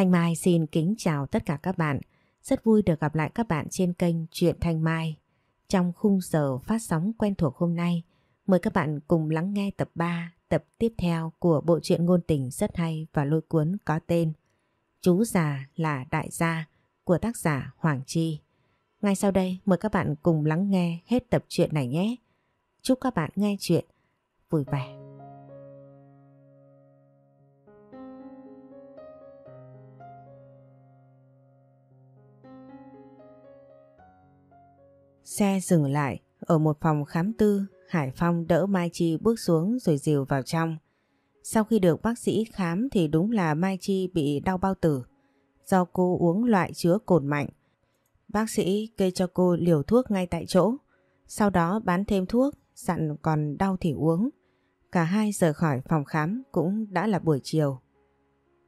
Thanh Mai xin kính chào tất cả các bạn. Rất vui được gặp lại các bạn trên kênh Truyện Thanh Mai. Trong khung giờ phát sóng quen thuộc hôm nay, mời các bạn cùng lắng nghe tập 3, tập tiếp theo của bộ truyện ngôn tình rất hay và lôi cuốn có tên Chú già là đại gia của tác giả Hoàng Chi. Ngay sau đây mời các bạn cùng lắng nghe hết tập truyện này nhé. Chúc các bạn nghe chuyện vui vẻ. Xe dừng lại ở một phòng khám tư, Hải Phong đỡ Mai Chi bước xuống rồi dìu vào trong. Sau khi được bác sĩ khám thì đúng là Mai Chi bị đau bao tử do cô uống loại chứa cồn mạnh. Bác sĩ kê cho cô liều thuốc ngay tại chỗ, sau đó bán thêm thuốc, dặn còn đau thì uống. Cả hai rời khỏi phòng khám cũng đã là buổi chiều.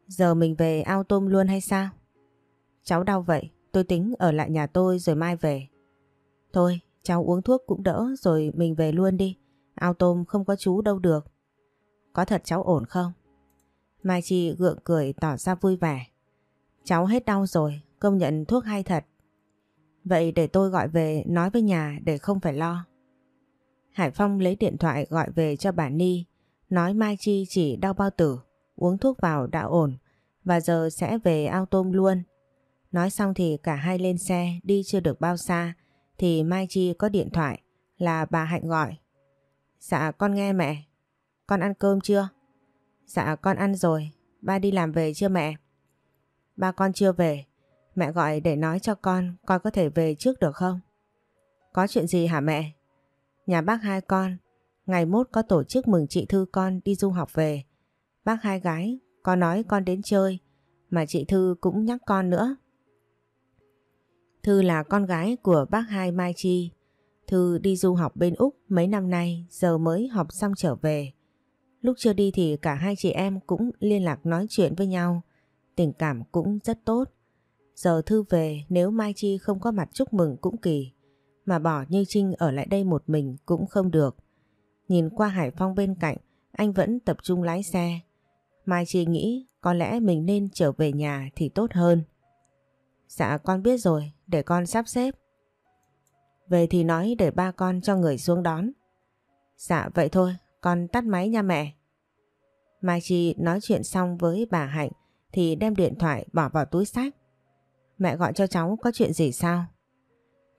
Giờ mình về ao tôm luôn hay sao? Cháu đau vậy, tôi tính ở lại nhà tôi rồi mai về. Thôi, cháu uống thuốc cũng đỡ rồi mình về luôn đi. Ao tôm không có chú đâu được. Có thật cháu ổn không? Mai Chi gượng cười tỏ ra vui vẻ. Cháu hết đau rồi, công nhận thuốc hay thật. Vậy để tôi gọi về nói với nhà để không phải lo. Hải Phong lấy điện thoại gọi về cho bà Ni, nói Mai Chi chỉ đau bao tử, uống thuốc vào đã ổn và giờ sẽ về ao tôm luôn. Nói xong thì cả hai lên xe đi chưa được bao xa thì Mai Chi có điện thoại là bà Hạnh gọi. Dạ con nghe mẹ. Con ăn cơm chưa? Dạ con ăn rồi. Ba đi làm về chưa mẹ? Ba con chưa về. Mẹ gọi để nói cho con con có thể về trước được không? Có chuyện gì hả mẹ? Nhà bác hai con, ngày mốt có tổ chức mừng chị Thư con đi du học về. Bác hai gái có nói con đến chơi, mà chị Thư cũng nhắc con nữa. Thư là con gái của bác hai Mai Chi. Thư đi du học bên Úc mấy năm nay giờ mới học xong trở về. Lúc chưa đi thì cả hai chị em cũng liên lạc nói chuyện với nhau. Tình cảm cũng rất tốt. Giờ Thư về nếu Mai Chi không có mặt chúc mừng cũng kỳ. Mà bỏ Như Trinh ở lại đây một mình cũng không được. Nhìn qua Hải Phong bên cạnh, anh vẫn tập trung lái xe. Mai Chi nghĩ có lẽ mình nên trở về nhà thì tốt hơn. Dạ con biết rồi, để con sắp xếp. Về thì nói để ba con cho người xuống đón. Dạ vậy thôi, con tắt máy nha mẹ. Mai Chi nói chuyện xong với bà Hạnh thì đem điện thoại bỏ vào túi sách. Mẹ gọi cho cháu có chuyện gì sao?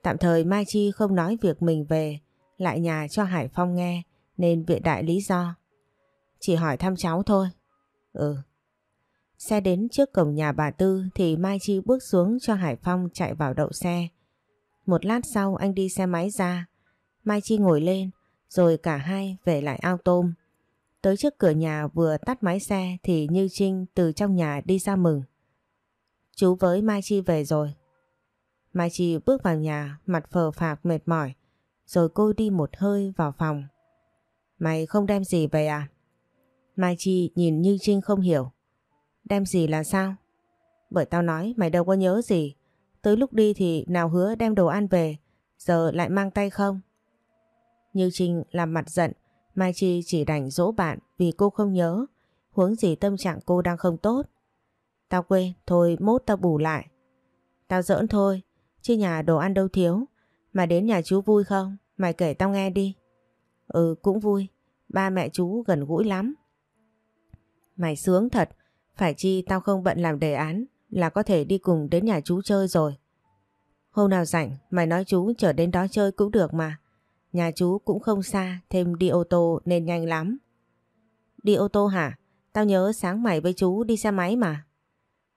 Tạm thời Mai Chi không nói việc mình về lại nhà cho Hải Phong nghe nên viện đại lý do. Chỉ hỏi thăm cháu thôi. Ừ. Xe đến trước cổng nhà bà Tư thì Mai Chi bước xuống cho Hải Phong chạy vào đậu xe. Một lát sau, anh đi xe máy ra. Mai Chi ngồi lên, rồi cả hai về lại ao tôm. Tới trước cửa nhà vừa tắt máy xe thì Như Trinh từ trong nhà đi ra mừng. Chú với Mai Chi về rồi. Mai Chi bước vào nhà, mặt phờ phạc mệt mỏi, rồi cô đi một hơi vào phòng. Mày không đem gì về à? Mai Chi nhìn Như Trinh không hiểu. Đem gì là sao? Bởi tao nói mày đâu có nhớ gì. Tới lúc đi thì nào hứa đem đồ ăn về, giờ lại mang tay không? Như Trinh làm mặt giận, Mai Chi chỉ đành dỗ bạn vì cô không nhớ, huống gì tâm trạng cô đang không tốt. Tao quên, thôi mốt tao bù lại. Tao giỡn thôi, chứ nhà đồ ăn đâu thiếu. Mà đến nhà chú vui không? Mày kể tao nghe đi. Ừ cũng vui, ba mẹ chú gần gũi lắm. Mày sướng thật, phải chi tao không bận làm đề án là có thể đi cùng đến nhà chú chơi rồi. Hôm nào rảnh mày nói chú trở đến đó chơi cũng được mà. Nhà chú cũng không xa, thêm đi ô tô nên nhanh lắm. Đi ô tô hả? Tao nhớ sáng mày với chú đi xe máy mà.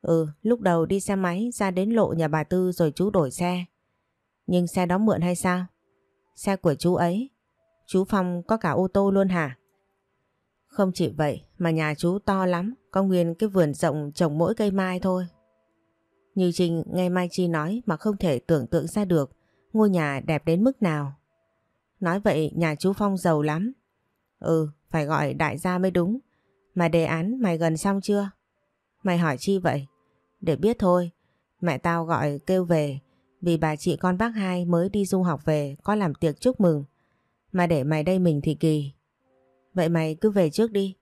Ừ, lúc đầu đi xe máy ra đến lộ nhà bà Tư rồi chú đổi xe. Nhưng xe đó mượn hay sao? Xe của chú ấy. Chú Phong có cả ô tô luôn hả? Không chỉ vậy mà nhà chú to lắm, có nguyên cái vườn rộng trồng mỗi cây mai thôi. Như Trinh nghe Mai Chi nói mà không thể tưởng tượng ra được ngôi nhà đẹp đến mức nào. Nói vậy nhà chú Phong giàu lắm. Ừ, phải gọi đại gia mới đúng. Mà đề án mày gần xong chưa? Mày hỏi chi vậy? Để biết thôi, mẹ tao gọi kêu về vì bà chị con bác hai mới đi du học về có làm tiệc chúc mừng. Mà để mày đây mình thì kỳ. Vậy mày cứ về trước đi.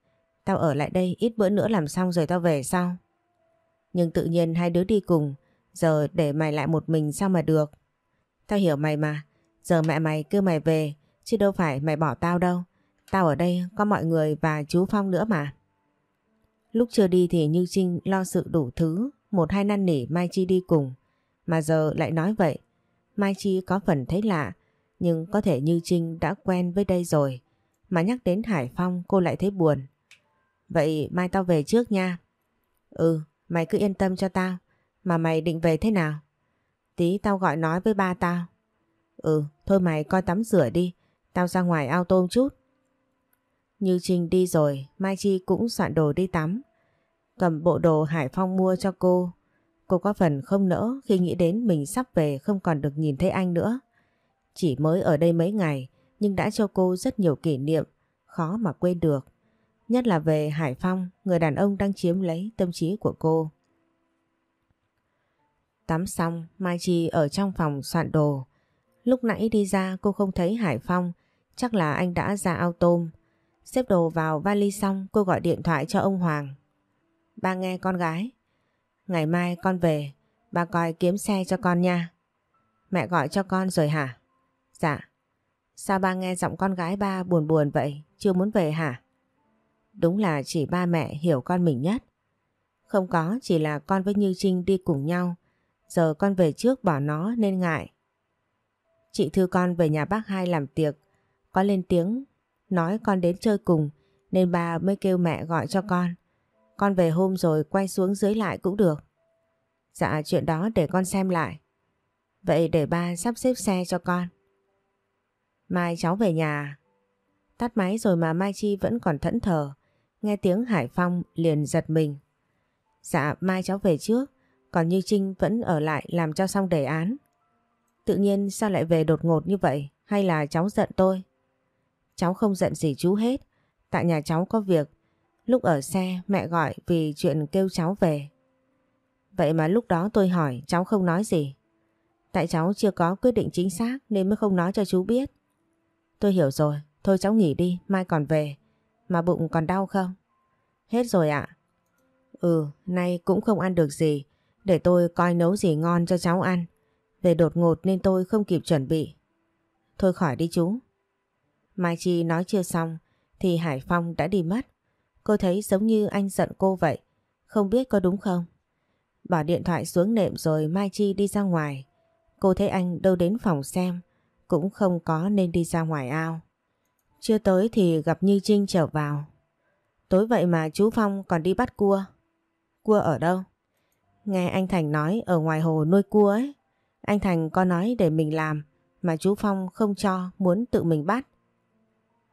Tao ở lại đây ít bữa nữa làm xong rồi tao về sau. Nhưng tự nhiên hai đứa đi cùng, giờ để mày lại một mình sao mà được. Tao hiểu mày mà, giờ mẹ mày kêu mày về, chứ đâu phải mày bỏ tao đâu. Tao ở đây có mọi người và chú Phong nữa mà. Lúc chưa đi thì Như Trinh lo sự đủ thứ, một hai năn nỉ Mai Chi đi cùng. Mà giờ lại nói vậy, Mai Chi có phần thấy lạ, nhưng có thể Như Trinh đã quen với đây rồi. Mà nhắc đến Hải Phong cô lại thấy buồn. Vậy mai tao về trước nha. Ừ, mày cứ yên tâm cho tao. Mà mày định về thế nào? Tí tao gọi nói với ba tao. Ừ, thôi mày coi tắm rửa đi. Tao ra ngoài ao tôm chút. Như Trinh đi rồi, Mai Chi cũng soạn đồ đi tắm. Cầm bộ đồ Hải Phong mua cho cô. Cô có phần không nỡ khi nghĩ đến mình sắp về không còn được nhìn thấy anh nữa. Chỉ mới ở đây mấy ngày nhưng đã cho cô rất nhiều kỷ niệm, khó mà quên được. Nhất là về Hải Phong, người đàn ông đang chiếm lấy tâm trí của cô. Tắm xong, Mai Chi ở trong phòng soạn đồ. Lúc nãy đi ra cô không thấy Hải Phong, chắc là anh đã ra ao tôm. Xếp đồ vào vali xong cô gọi điện thoại cho ông Hoàng. Ba nghe con gái. Ngày mai con về, ba coi kiếm xe cho con nha. Mẹ gọi cho con rồi hả? Dạ. Sao ba nghe giọng con gái ba buồn buồn vậy, chưa muốn về hả? Đúng là chỉ ba mẹ hiểu con mình nhất. Không có, chỉ là con với Như Trinh đi cùng nhau. Giờ con về trước bỏ nó nên ngại. Chị Thư con về nhà bác hai làm tiệc. Có lên tiếng nói con đến chơi cùng nên bà mới kêu mẹ gọi cho con. Con về hôm rồi quay xuống dưới lại cũng được. Dạ chuyện đó để con xem lại. Vậy để ba sắp xếp xe cho con. Mai cháu về nhà. Tắt máy rồi mà Mai Chi vẫn còn thẫn thờ. Nghe tiếng Hải Phong liền giật mình. Dạ mai cháu về trước, còn Như Trinh vẫn ở lại làm cho xong đề án. Tự nhiên sao lại về đột ngột như vậy, hay là cháu giận tôi? Cháu không giận gì chú hết, tại nhà cháu có việc. Lúc ở xe mẹ gọi vì chuyện kêu cháu về. Vậy mà lúc đó tôi hỏi cháu không nói gì. Tại cháu chưa có quyết định chính xác nên mới không nói cho chú biết. Tôi hiểu rồi, thôi cháu nghỉ đi, mai còn về. Mà bụng còn đau không? Hết rồi ạ. Ừ, nay cũng không ăn được gì. Để tôi coi nấu gì ngon cho cháu ăn. Về đột ngột nên tôi không kịp chuẩn bị. Thôi khỏi đi chú. Mai Chi nói chưa xong thì Hải Phong đã đi mất. Cô thấy giống như anh giận cô vậy. Không biết có đúng không? Bỏ điện thoại xuống nệm rồi Mai Chi đi ra ngoài. Cô thấy anh đâu đến phòng xem. Cũng không có nên đi ra ngoài ao. Chưa tới thì gặp Như Trinh trở vào. Tối vậy mà chú Phong còn đi bắt cua. Cua ở đâu? Nghe anh Thành nói ở ngoài hồ nuôi cua ấy. Anh Thành có nói để mình làm mà chú Phong không cho muốn tự mình bắt.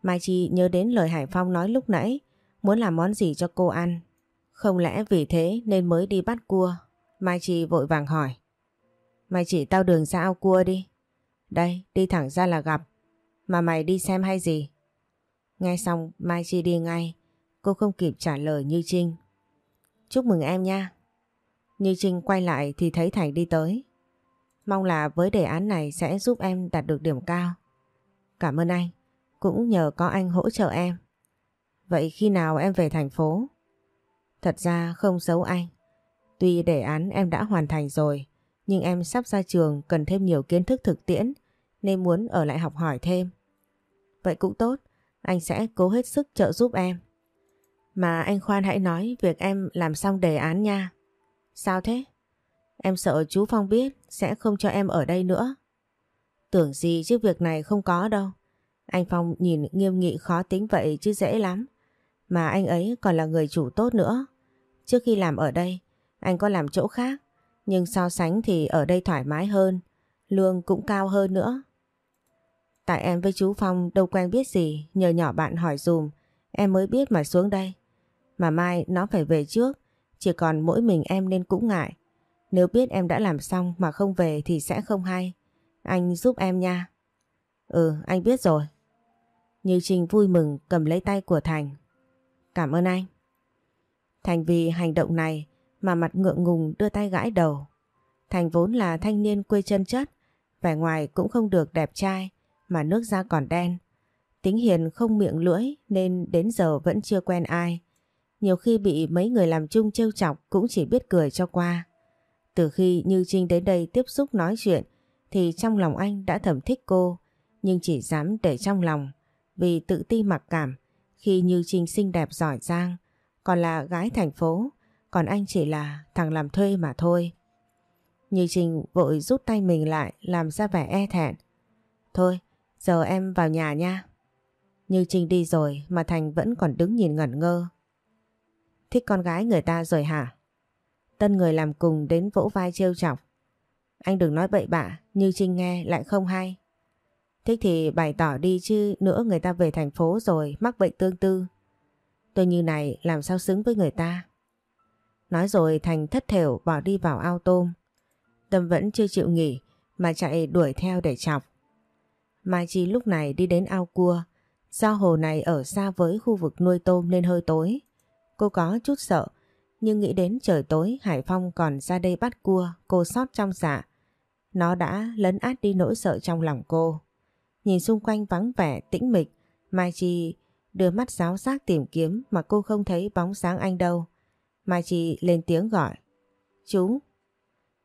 Mai Chi nhớ đến lời Hải Phong nói lúc nãy muốn làm món gì cho cô ăn. Không lẽ vì thế nên mới đi bắt cua? Mai Chi vội vàng hỏi. Mày chỉ tao đường ra ao cua đi. Đây, đi thẳng ra là gặp. Mà mày đi xem hay gì? Nghe xong Mai Chi đi ngay. Cô không kịp trả lời Như Trinh. Chúc mừng em nha. Như Trinh quay lại thì thấy Thành đi tới. Mong là với đề án này sẽ giúp em đạt được điểm cao. Cảm ơn anh. Cũng nhờ có anh hỗ trợ em. Vậy khi nào em về thành phố? Thật ra không giấu anh. Tuy đề án em đã hoàn thành rồi, nhưng em sắp ra trường cần thêm nhiều kiến thức thực tiễn nên muốn ở lại học hỏi thêm. Vậy cũng tốt, anh sẽ cố hết sức trợ giúp em. Mà anh khoan hãy nói việc em làm xong đề án nha. Sao thế? Em sợ chú Phong biết sẽ không cho em ở đây nữa. Tưởng gì chứ việc này không có đâu. Anh Phong nhìn nghiêm nghị khó tính vậy chứ dễ lắm. Mà anh ấy còn là người chủ tốt nữa. Trước khi làm ở đây, anh có làm chỗ khác. Nhưng so sánh thì ở đây thoải mái hơn. Lương cũng cao hơn nữa. Tại em với chú Phong đâu quen biết gì, nhờ nhỏ bạn hỏi dùm, em mới biết mà xuống đây. Mà mai nó phải về trước, chỉ còn mỗi mình em nên cũng ngại. Nếu biết em đã làm xong mà không về thì sẽ không hay. Anh giúp em nha. Ừ, anh biết rồi. Như Trinh vui mừng cầm lấy tay của Thành. Cảm ơn anh. Thành vì hành động này mà mặt ngượng ngùng đưa tay gãi đầu. Thành vốn là thanh niên quê chân chất, vẻ ngoài cũng không được đẹp trai, mà nước da còn đen. Tính hiền không miệng lưỡi nên đến giờ vẫn chưa quen ai. Nhiều khi bị mấy người làm chung trêu chọc cũng chỉ biết cười cho qua. Từ khi Như Trinh đến đây tiếp xúc nói chuyện thì trong lòng anh đã thầm thích cô nhưng chỉ dám để trong lòng vì tự ti mặc cảm khi Như Trinh xinh đẹp giỏi giang còn là gái thành phố còn anh chỉ là thằng làm thuê mà thôi. Như Trinh vội rút tay mình lại làm ra vẻ e thẹn. Thôi, giờ em vào nhà nha. Như Trinh đi rồi mà Thành vẫn còn đứng nhìn ngẩn ngơ. Thích con gái người ta rồi hả? Tân người làm cùng đến vỗ vai trêu chọc. Anh đừng nói bậy bạ, Như Trinh nghe lại không hay. Thích thì bày tỏ đi chứ nữa người ta về thành phố rồi mắc bệnh tương tư. Tôi như này làm sao xứng với người ta. Nói rồi Thành thất thểu bỏ đi vào ao tôm. Tâm vẫn chưa chịu nghỉ mà chạy đuổi theo để chọc. Mai Chi lúc này đi đến ao cua. Do hồ này ở xa với khu vực nuôi tôm nên hơi tối. Cô có chút sợ nhưng nghĩ đến trời tối Hải Phong còn ra đây bắt cua cô sót trong dạ. Nó đã lấn át đi nỗi sợ trong lòng cô. Nhìn xung quanh vắng vẻ tĩnh mịch Mai Chi đưa mắt giáo giác tìm kiếm mà cô không thấy bóng sáng anh đâu. Mai Chi lên tiếng gọi. Chú.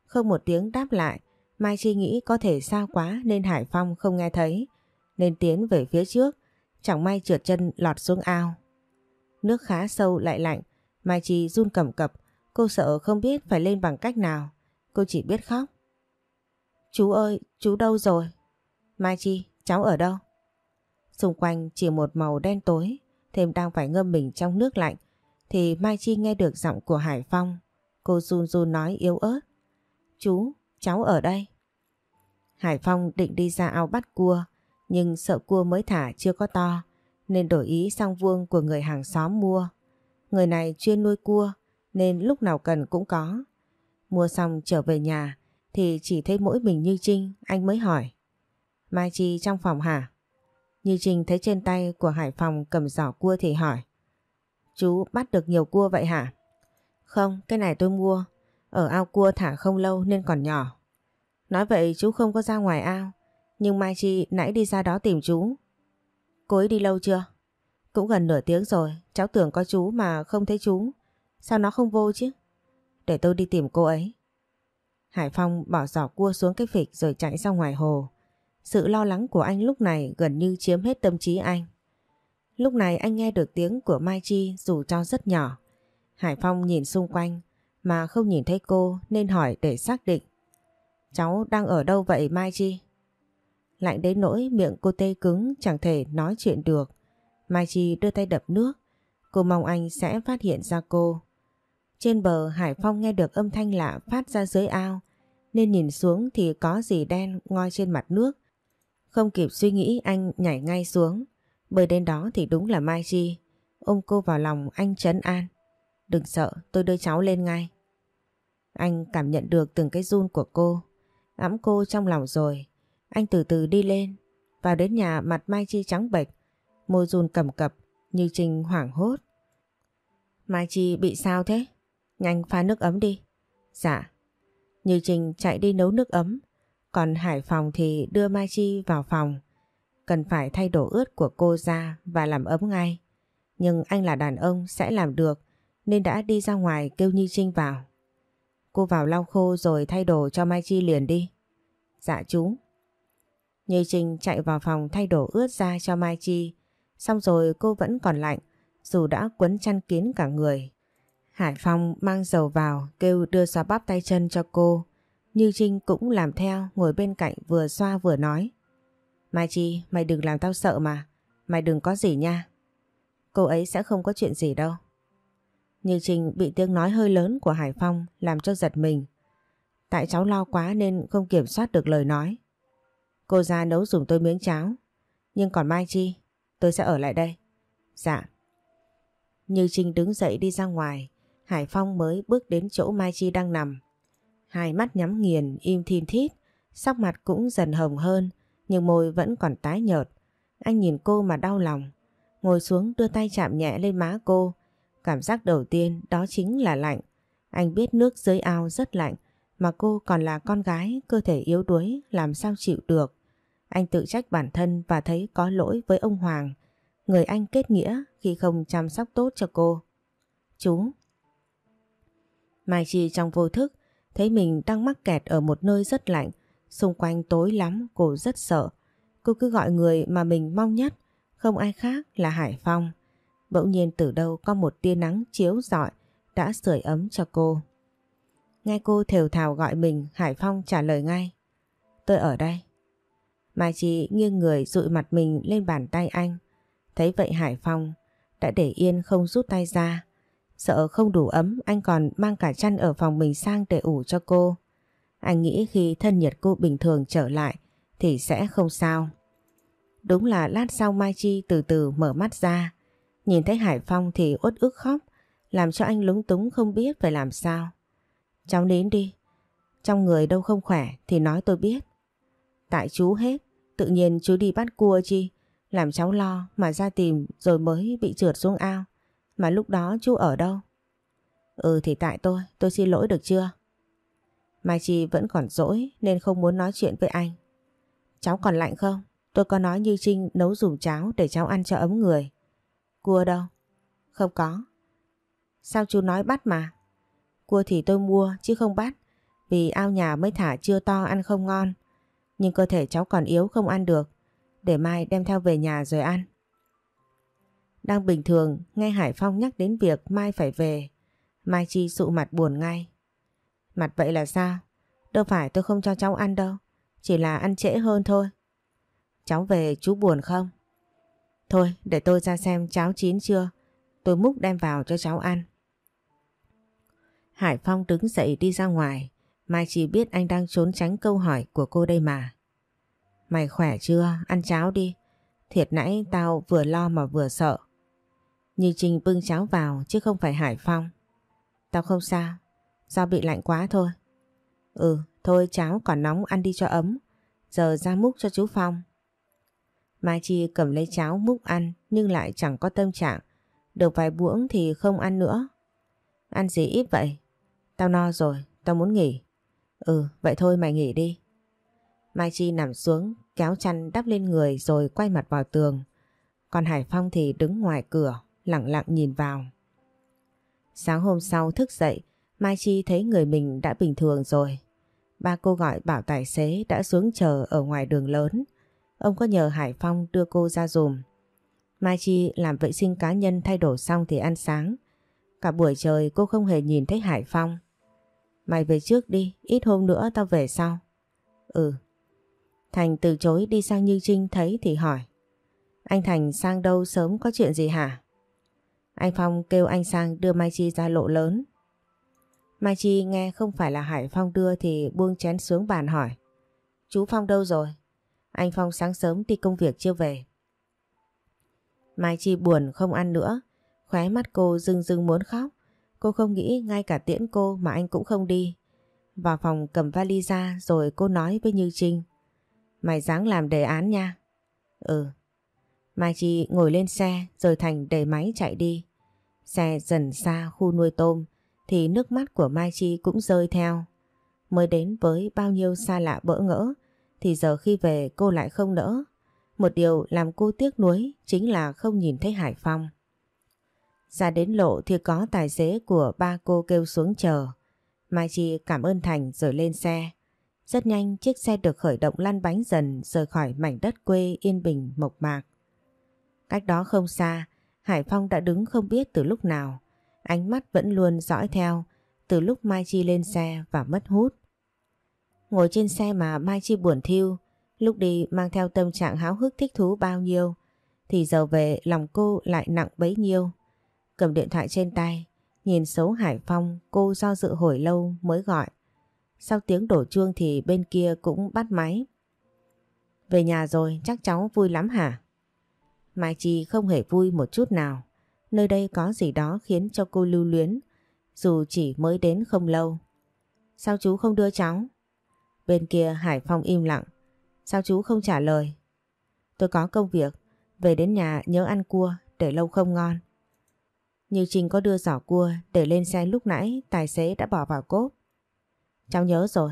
Không một tiếng đáp lại, Mai Chi nghĩ có thể sao quá nên Hải Phong không nghe thấy, nên tiến về phía trước, chẳng may trượt chân lọt xuống ao. Nước khá sâu lại lạnh, Mai Chi run cầm cập, cô sợ không biết phải lên bằng cách nào, cô chỉ biết khóc. Chú ơi, chú đâu rồi? Mai Chi, cháu ở đâu? Xung quanh chỉ một màu đen tối, thêm đang phải ngâm mình trong nước lạnh, thì Mai Chi nghe được giọng của Hải Phong. Cô run run nói yếu ớt. Chú, cháu ở đây. Hải Phong định đi ra ao bắt cua, nhưng sợ cua mới thả chưa có to, nên đổi ý sang vuông của người hàng xóm mua. Người này chuyên nuôi cua, nên lúc nào cần cũng có. Mua xong trở về nhà, thì chỉ thấy mỗi mình Như Trinh, anh mới hỏi. Mai Chi trong phòng hả? Như Trinh thấy trên tay của Hải Phòng cầm giỏ cua thì hỏi. Chú bắt được nhiều cua vậy hả? Không, cái này tôi mua. Ở ao cua thả không lâu nên còn nhỏ. Nói vậy chú không có ra ngoài ao. Nhưng Mai Chi nãy đi ra đó tìm chú. Cô ấy đi lâu chưa? Cũng gần nửa tiếng rồi. Cháu tưởng có chú mà không thấy chú. Sao nó không vô chứ? Để tôi đi tìm cô ấy. Hải Phong bỏ giỏ cua xuống cái phịch rồi chạy ra ngoài hồ. Sự lo lắng của anh lúc này gần như chiếm hết tâm trí anh. Lúc này anh nghe được tiếng của Mai Chi dù cho rất nhỏ. Hải Phong nhìn xung quanh mà không nhìn thấy cô nên hỏi để xác định. Cháu đang ở đâu vậy, Mai Chi? Lạnh đến nỗi miệng cô tê cứng, chẳng thể nói chuyện được. Mai Chi đưa tay đập nước. Cô mong anh sẽ phát hiện ra cô. Trên bờ Hải Phong nghe được âm thanh lạ phát ra dưới ao, nên nhìn xuống thì có gì đen ngoi trên mặt nước. Không kịp suy nghĩ, anh nhảy ngay xuống. Bơi đến đó thì đúng là Mai Chi. Ôm cô vào lòng, anh trấn an. Đừng sợ, tôi đưa cháu lên ngay. Anh cảm nhận được từng cái run của cô. Ẵm cô trong lòng rồi. Anh từ từ đi lên. Vào đến nhà mặt Mai Chi trắng bệch. Môi run cầm cập như Trinh hoảng hốt. Mai Chi bị sao thế? Nhanh pha nước ấm đi. Dạ. Như Trinh chạy đi nấu nước ấm. Còn Hải Phòng thì đưa Mai Chi vào phòng. Cần phải thay đồ ướt của cô ra và làm ấm ngay. Nhưng anh là đàn ông sẽ làm được nên đã đi ra ngoài kêu Nhi Trinh vào. Cô vào lau khô rồi thay đồ cho Mai Chi liền đi. Dạ chú. Nhi Trinh chạy vào phòng thay đồ ướt ra cho Mai Chi. Xong rồi cô vẫn còn lạnh, dù đã quấn chăn kín cả người. Hải Phong mang dầu vào, kêu đưa xoa bắp tay chân cho cô. Như Trinh cũng làm theo, ngồi bên cạnh vừa xoa vừa nói. Mai Chi, mày đừng làm tao sợ mà. Mày đừng có gì nha. Cô ấy sẽ không có chuyện gì đâu. Như Trinh bị tiếng nói hơi lớn của Hải Phong làm cho giật mình. Tại cháu lo quá nên không kiểm soát được lời nói. Cô ra nấu dùng tôi miếng cháo. Nhưng còn Mai Chi, tôi sẽ ở lại đây. Dạ. Như Trinh đứng dậy đi ra ngoài, Hải Phong mới bước đến chỗ Mai Chi đang nằm. Hai mắt nhắm nghiền, im thiên thít, sắc mặt cũng dần hồng hơn, nhưng môi vẫn còn tái nhợt. Anh nhìn cô mà đau lòng, ngồi xuống đưa tay chạm nhẹ lên má cô. Cảm giác đầu tiên đó chính là lạnh. Anh biết nước dưới ao rất lạnh, mà cô còn là con gái, cơ thể yếu đuối, làm sao chịu được. Anh tự trách bản thân và thấy có lỗi với ông Hoàng, người anh kết nghĩa khi không chăm sóc tốt cho cô. chú. Mai Chi trong vô thức thấy mình đang mắc kẹt ở một nơi rất lạnh, xung quanh tối lắm cô rất sợ. Cô cứ gọi người mà mình mong nhất, không ai khác là Hải Phong. Bỗng nhiên từ đâu có một tia nắng chiếu rọi đã sưởi ấm cho cô. Nghe cô thều thào gọi mình, Hải Phong trả lời ngay. Tôi ở đây. Mai Chi nghiêng người dụi mặt mình lên bàn tay anh. Thấy vậy Hải Phong đã để yên không rút tay ra. Sợ không đủ ấm anh còn mang cả chăn ở phòng mình sang để ủ cho cô. Anh nghĩ khi thân nhiệt cô bình thường trở lại thì sẽ không sao. Đúng là lát sau Mai Chi từ từ mở mắt ra. Nhìn thấy Hải Phong thì uất ức khóc làm cho anh lúng túng không biết phải làm sao. Cháu nín đi. Trong người đâu không khỏe thì nói tôi biết. Tại chú hết. Tự nhiên chú đi bắt cua chi. Làm cháu lo mà ra tìm rồi mới bị trượt xuống ao. Mà lúc đó chú ở đâu? Ừ thì tại tôi, tôi xin lỗi được chưa? Mai Chi vẫn còn dỗi nên không muốn nói chuyện với anh. Cháu còn lạnh không? Tôi có nói Như Trinh nấu dùng cháo để cháu ăn cho ấm người. Cua đâu? Không có. Sao chú nói bắt mà? Cua thì tôi mua chứ không bắt. Vì ao nhà mới thả chưa to ăn không ngon. Nhưng cơ thể cháu còn yếu không ăn được. Để mai đem theo về nhà rồi ăn. Đang bình thường, nghe Hải Phong nhắc đến việc Mai phải về. Mai Chi sụ mặt buồn ngay. Mặt vậy là sao? Đâu phải tôi không cho cháu ăn đâu. Chỉ là ăn trễ hơn thôi. Cháu về chú buồn không? Thôi để tôi ra xem cháo chín chưa. Tôi múc đem vào cho cháu ăn. Hải Phong đứng dậy đi ra ngoài. Mai chỉ biết anh đang trốn tránh câu hỏi của cô đây mà. Mày khỏe chưa? Ăn cháo đi. Thiệt nãy tao vừa lo mà vừa sợ. Như Trinh bưng cháo vào chứ không phải Hải Phong. Tao không sao. Do bị lạnh quá thôi. Ừ, thôi cháo còn nóng ăn đi cho ấm. Giờ ra múc cho chú Phong. Mai Chi cầm lấy cháo múc ăn nhưng lại chẳng có tâm trạng. Được vài buỗng thì không ăn nữa. Ăn gì ít vậy? Tao no rồi, tao muốn nghỉ. Ừ, vậy thôi mày nghỉ đi. Mai Chi nằm xuống, kéo chăn đắp lên người rồi quay mặt vào tường. Còn Hải Phong thì đứng ngoài cửa, lặng lặng nhìn vào. Sáng hôm sau thức dậy, Mai Chi thấy người mình đã bình thường rồi. Ba cô gọi bảo tài xế đã xuống chờ ở ngoài đường lớn. Ông có nhờ Hải Phong đưa cô ra dùm. Mai Chi làm vệ sinh cá nhân thay đổi xong thì ăn sáng. Cả buổi trời cô không hề nhìn thấy Hải Phong. Mày về trước đi, ít hôm nữa tao về sau. Ừ. Thành từ chối đi sang Như Trinh thấy thì hỏi. Anh Thành sang đâu sớm có chuyện gì hả? Anh Phong kêu anh sang đưa Mai Chi ra lộ lớn. Mai Chi nghe không phải là Hải Phong đưa thì buông chén xuống bàn hỏi. Chú Phong đâu rồi? Anh Phong sáng sớm đi công việc chưa về. Mai Chi buồn không ăn nữa. Khóe mắt cô rưng rưng muốn khóc. Cô không nghĩ ngay cả tiễn cô mà anh cũng không đi. Vào phòng cầm vali ra rồi cô nói với Như Trinh. Mày dáng làm đề án nha. Ừ. Mai Chi ngồi lên xe rồi Thành đẩy máy chạy đi. Xe dần xa khu nuôi tôm thì nước mắt của Mai Chi cũng rơi theo. Mới đến với bao nhiêu xa lạ bỡ ngỡ thì giờ khi về cô lại không nỡ. Một điều làm cô tiếc nuối chính là không nhìn thấy Hải Phong. Ra đến lộ thì có tài xế của ba cô kêu xuống chờ. Mai Chi cảm ơn Thành rồi lên xe. Rất nhanh chiếc xe được khởi động lăn bánh dần rời khỏi mảnh đất quê yên bình mộc mạc. Cách đó không xa, Hải Phong đã đứng không biết từ lúc nào. Ánh mắt vẫn luôn dõi theo từ lúc Mai Chi lên xe và mất hút. Ngồi trên xe mà Mai Chi buồn thiêu, lúc đi mang theo tâm trạng háo hức thích thú bao nhiêu, thì giờ về lòng cô lại nặng bấy nhiêu. Cầm điện thoại trên tay, nhìn xấu Hải Phong cô do dự hồi lâu mới gọi. Sau tiếng đổ chuông thì bên kia cũng bắt máy. Về nhà rồi chắc cháu vui lắm hả? Mai Chi không hề vui một chút nào. Nơi đây có gì đó khiến cho cô lưu luyến, dù chỉ mới đến không lâu. Sao chú không đưa cháu? Bên kia Hải Phong im lặng. Sao chú không trả lời? Tôi có công việc, về đến nhà nhớ ăn cua, để lâu không ngon. Như Trinh có đưa giỏ cua để lên xe lúc nãy tài xế đã bỏ vào cốp. Cháu nhớ rồi.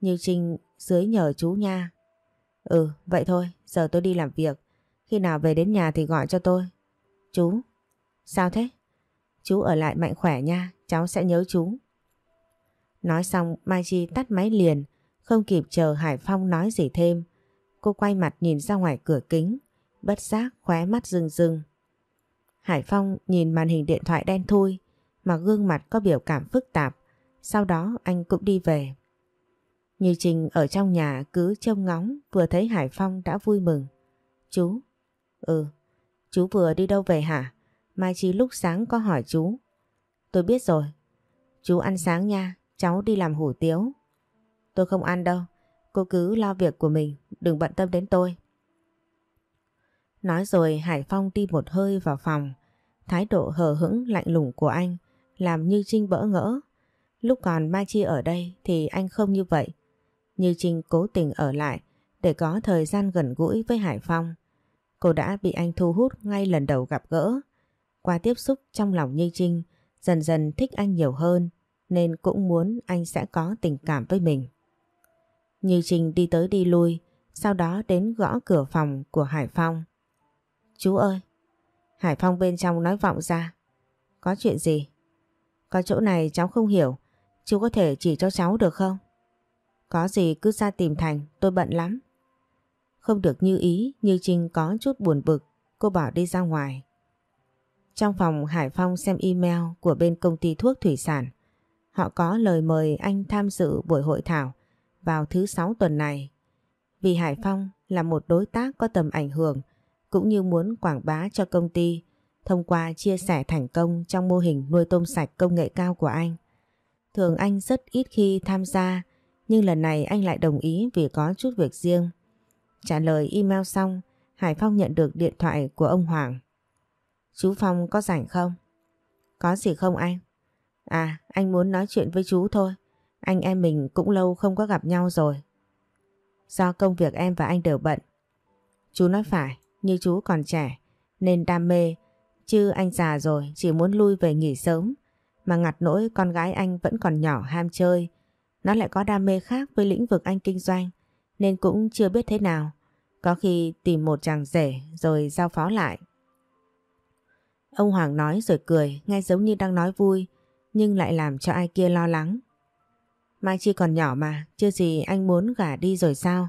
Như Trinh dưới nhờ chú nha. Ừ, vậy thôi, giờ tôi đi làm việc. Khi nào về đến nhà thì gọi cho tôi. Chú, sao thế? Chú ở lại mạnh khỏe nha, cháu sẽ nhớ chú. Nói xong Mai Chi tắt máy liền, không kịp chờ Hải Phong nói gì thêm. Cô quay mặt nhìn ra ngoài cửa kính, bất giác khóe mắt rưng rưng. Hải Phong nhìn màn hình điện thoại đen thui mà gương mặt có biểu cảm phức tạp. Sau đó anh cũng đi về. Như Trình ở trong nhà cứ trông ngóng vừa thấy Hải Phong đã vui mừng. Chú? Ừ, chú vừa đi đâu về hả? Mai Chi lúc sáng có hỏi chú. Tôi biết rồi. Chú ăn sáng nha, cháu đi làm hủ tiếu. Tôi không ăn đâu, cô cứ lo việc của mình, đừng bận tâm đến tôi. Nói rồi Hải Phong đi một hơi vào phòng. Thái độ hờ hững lạnh lùng của anh làm Như Trinh bỡ ngỡ. Lúc còn Mai Chi ở đây thì anh không như vậy. Như Trinh cố tình ở lại để có thời gian gần gũi với Hải Phong. Cô đã bị anh thu hút ngay lần đầu gặp gỡ. Qua tiếp xúc trong lòng Như Trinh dần dần thích anh nhiều hơn nên cũng muốn anh sẽ có tình cảm với mình. Như Trinh đi tới đi lui sau đó đến gõ cửa phòng của Hải Phong. Chú ơi! Hải Phong bên trong nói vọng ra. Có chuyện gì? Có chỗ này cháu không hiểu. Chú có thể chỉ cho cháu được không? Có gì cứ ra tìm Thành, tôi bận lắm. Không được như ý, Như Trinh có chút buồn bực, cô bảo đi ra ngoài. Trong phòng Hải Phong xem email của bên công ty thuốc thủy sản. Họ có lời mời anh tham dự buổi hội thảo vào thứ sáu tuần này. Vì Hải Phong là một đối tác có tầm ảnh hưởng cũng như muốn quảng bá cho công ty thông qua chia sẻ thành công trong mô hình nuôi tôm sạch công nghệ cao của anh. Thường anh rất ít khi tham gia nhưng lần này anh lại đồng ý vì có chút việc riêng. Trả lời email xong, Hải Phong nhận được điện thoại của ông Hoàng. Chú Phong có rảnh không? Có gì không anh? À, anh muốn nói chuyện với chú thôi. Anh em mình cũng lâu không có gặp nhau rồi. Do công việc em và anh đều bận. Chú nói phải, như chú còn trẻ, nên đam mê, chứ anh già rồi chỉ muốn lui về nghỉ sớm. Mà ngặt nỗi con gái anh vẫn còn nhỏ ham chơi, nó lại có đam mê khác với lĩnh vực anh kinh doanh, nên cũng chưa biết thế nào. Có khi tìm một chàng rể rồi giao phó lại. Ông Hoàng nói rồi cười, nghe giống như đang nói vui, nhưng lại làm cho ai kia lo lắng. Mai Chi còn nhỏ mà, chưa gì anh muốn gả đi rồi sao?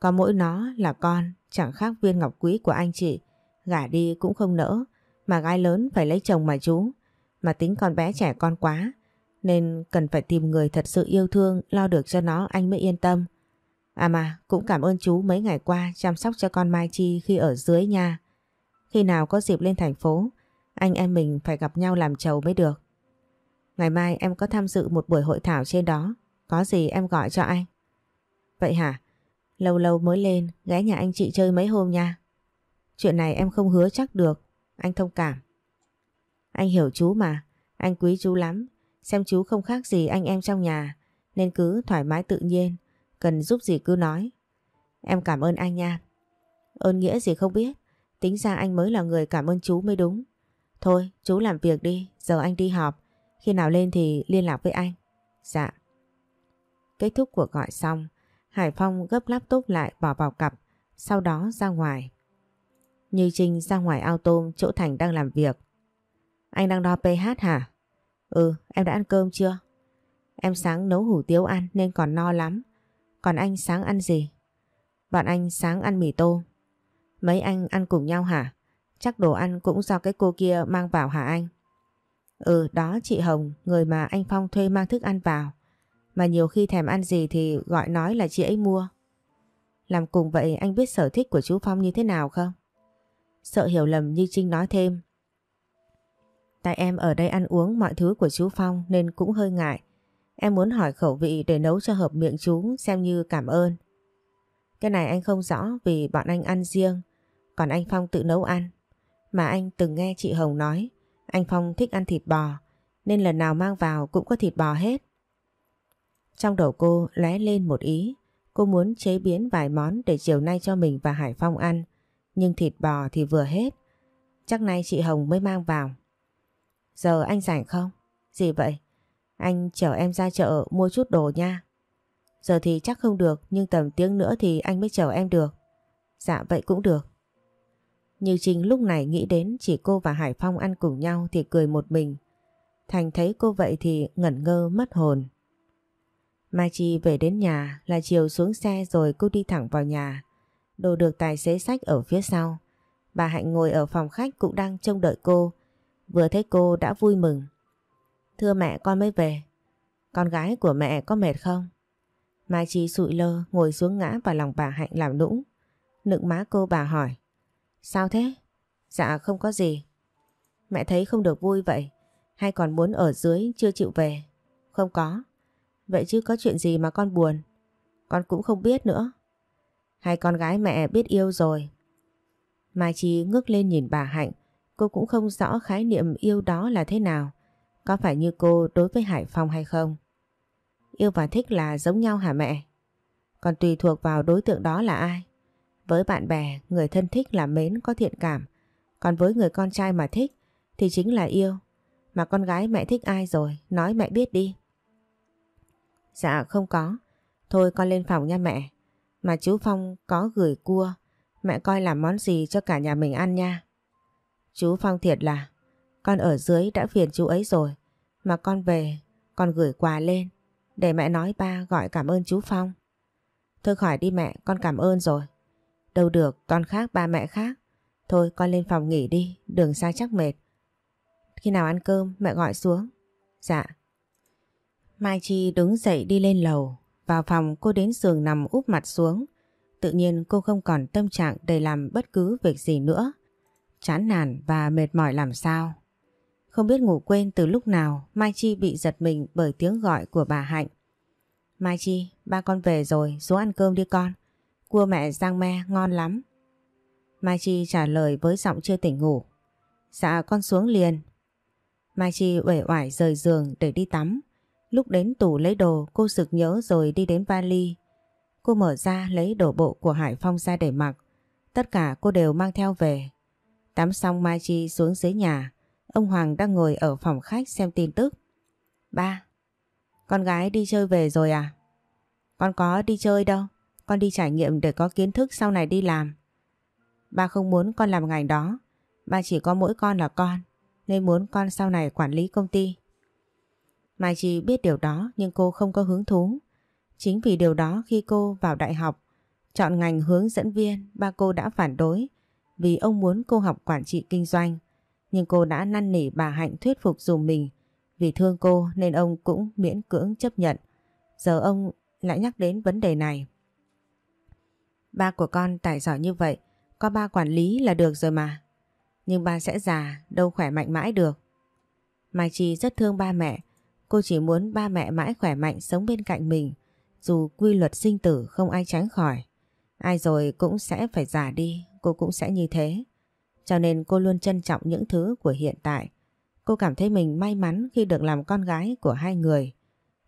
Có mỗi nó là con, chẳng khác viên ngọc quý của anh chị. Gả đi cũng không nỡ, mà gái lớn phải lấy chồng mà chú. Mà tính con bé trẻ con quá, nên cần phải tìm người thật sự yêu thương, lo được cho nó anh mới yên tâm. À mà, cũng cảm ơn chú mấy ngày qua chăm sóc cho con Mai Chi khi ở dưới nha. Khi nào có dịp lên thành phố, anh em mình phải gặp nhau làm chầu mới được. Ngày mai em có tham dự một buổi hội thảo trên đó, có gì em gọi cho anh. Vậy hả? Lâu lâu mới lên, ghé nhà anh chị chơi mấy hôm nha. Chuyện này em không hứa chắc được, anh thông cảm. Anh hiểu chú mà, anh quý chú lắm, xem chú không khác gì anh em trong nhà, nên cứ thoải mái tự nhiên, cần giúp gì cứ nói. Em cảm ơn anh nha. Ơn nghĩa gì không biết, tính ra anh mới là người cảm ơn chú mới đúng. Thôi, chú làm việc đi, giờ anh đi họp, khi nào lên thì liên lạc với anh. Dạ. Kết thúc cuộc gọi xong, Hải Phong gấp laptop lại bỏ vào cặp, sau đó ra ngoài. Như Trinh ra ngoài ao tôm chỗ Thành đang làm việc. Anh đang đo pH hả? Ừ, em đã ăn cơm chưa? Em sáng nấu hủ tiếu ăn nên còn no lắm. Còn anh sáng ăn gì? Bọn anh sáng ăn mì tôm. Mấy anh ăn cùng nhau hả? Chắc đồ ăn cũng do cái cô kia mang vào hả anh? Ừ, đó chị Hồng, người mà anh Phong thuê mang thức ăn vào. Mà nhiều khi thèm ăn gì thì gọi nói là chị ấy mua. Làm cùng vậy anh biết sở thích của chú Phong như thế nào không? Sợ hiểu lầm như Trinh nói thêm. Tại em ở đây ăn uống mọi thứ của chú Phong nên cũng hơi ngại. Em muốn hỏi khẩu vị để nấu cho hợp miệng chú xem như cảm ơn. Cái này anh không rõ vì bọn anh ăn riêng, còn anh Phong tự nấu ăn. Mà anh từng nghe chị Hồng nói, anh Phong thích ăn thịt bò, nên lần nào mang vào cũng có thịt bò hết. Trong đầu cô lóe lên một ý, cô muốn chế biến vài món để chiều nay cho mình và Hải Phong ăn, nhưng thịt bò thì vừa hết. Chắc nay chị Hồng mới mang vào. Giờ anh rảnh không? Gì vậy? Anh chở em ra chợ mua chút đồ nha. Giờ thì chắc không được nhưng tầm tiếng nữa thì anh mới chở em được. Dạ vậy cũng được. Như Trinh lúc này nghĩ đến chỉ cô và Hải Phong ăn cùng nhau thì cười một mình. Thành thấy cô vậy thì ngẩn ngơ mất hồn. Mai Chi về đến nhà, là chiều xuống xe rồi cô đi thẳng vào nhà. Đồ được tài xế sách ở phía sau. Bà Hạnh ngồi ở phòng khách cũng đang trông đợi cô. Vừa thấy cô đã vui mừng. Thưa mẹ, con mới về. Con gái của mẹ có mệt không? Mai Chi sụi lơ, ngồi xuống ngã vào lòng bà Hạnh làm nũng. Nựng má cô bà hỏi. Sao thế? Dạ không có gì. Mẹ thấy không được vui vậy. Hay còn muốn ở dưới chưa chịu về? Không có. Vậy chứ có chuyện gì mà con buồn? Con cũng không biết nữa. Hay con gái mẹ biết yêu rồi? Mai Chi ngước lên nhìn bà Hạnh. Cô cũng không rõ khái niệm yêu đó là thế nào. Có phải như cô đối với Hải Phong hay không? Yêu và thích là giống nhau hả mẹ? Còn tùy thuộc vào đối tượng đó là ai? Với bạn bè, người thân thích là mến có thiện cảm. Còn với người con trai mà thích thì chính là yêu. Mà con gái mẹ thích ai rồi? Nói mẹ biết đi. Dạ không có. Thôi con lên phòng nha mẹ. Mà chú Phong có gửi cua. Mẹ coi làm món gì cho cả nhà mình ăn nha. Chú Phong thiệt là con ở dưới đã phiền chú ấy rồi. Mà con về con gửi quà lên. Để mẹ nói ba gọi cảm ơn chú Phong. Thôi khỏi đi mẹ con cảm ơn rồi. Đâu được con khác ba mẹ khác. Thôi con lên phòng nghỉ đi. Đường xa chắc mệt. Khi nào ăn cơm mẹ gọi xuống. Dạ. Mai Chi đứng dậy đi lên lầu. Vào phòng cô đến giường nằm úp mặt xuống. Tự nhiên cô không còn tâm trạng để làm bất cứ việc gì nữa. Chán nản và mệt mỏi làm sao. Không biết ngủ quên từ lúc nào Mai Chi bị giật mình bởi tiếng gọi của bà Hạnh. Mai Chi, ba con về rồi, xuống ăn cơm đi con. Cua mẹ giang me ngon lắm. Mai Chi trả lời với giọng chưa tỉnh ngủ. Dạ con xuống liền. Mai Chi uể oải rời giường để đi tắm. Lúc đến tủ lấy đồ cô sực nhớ rồi đi đến vali. Cô mở ra lấy đồ bộ của Hải Phong ra để mặc. Tất cả cô đều mang theo về. Tắm xong Mai Chi xuống dưới nhà. Ông Hoàng đang ngồi ở phòng khách xem tin tức. Ba, con gái đi chơi về rồi à? Con có đi chơi đâu. Con đi trải nghiệm để có kiến thức sau này đi làm. Ba không muốn con làm ngành đó. Ba chỉ có mỗi con là con. Nên muốn con sau này quản lý công ty. Mai Chi biết điều đó nhưng cô không có hứng thú. Chính vì điều đó khi cô vào đại học, chọn ngành hướng dẫn viên, ba cô đã phản đối vì ông muốn cô học quản trị kinh doanh. Nhưng cô đã năn nỉ bà Hạnh thuyết phục dùm mình vì thương cô nên ông cũng miễn cưỡng chấp nhận. Giờ ông lại nhắc đến vấn đề này. Ba của con tài giỏi như vậy, có ba quản lý là được rồi mà. Nhưng ba sẽ già, đâu khỏe mạnh mãi được. Mai Chi rất thương ba mẹ, cô chỉ muốn ba mẹ mãi khỏe mạnh sống bên cạnh mình, dù quy luật sinh tử không ai tránh khỏi. Ai rồi cũng sẽ phải già đi, cô cũng sẽ như thế. Cho nên cô luôn trân trọng những thứ của hiện tại. Cô cảm thấy mình may mắn khi được làm con gái của hai người.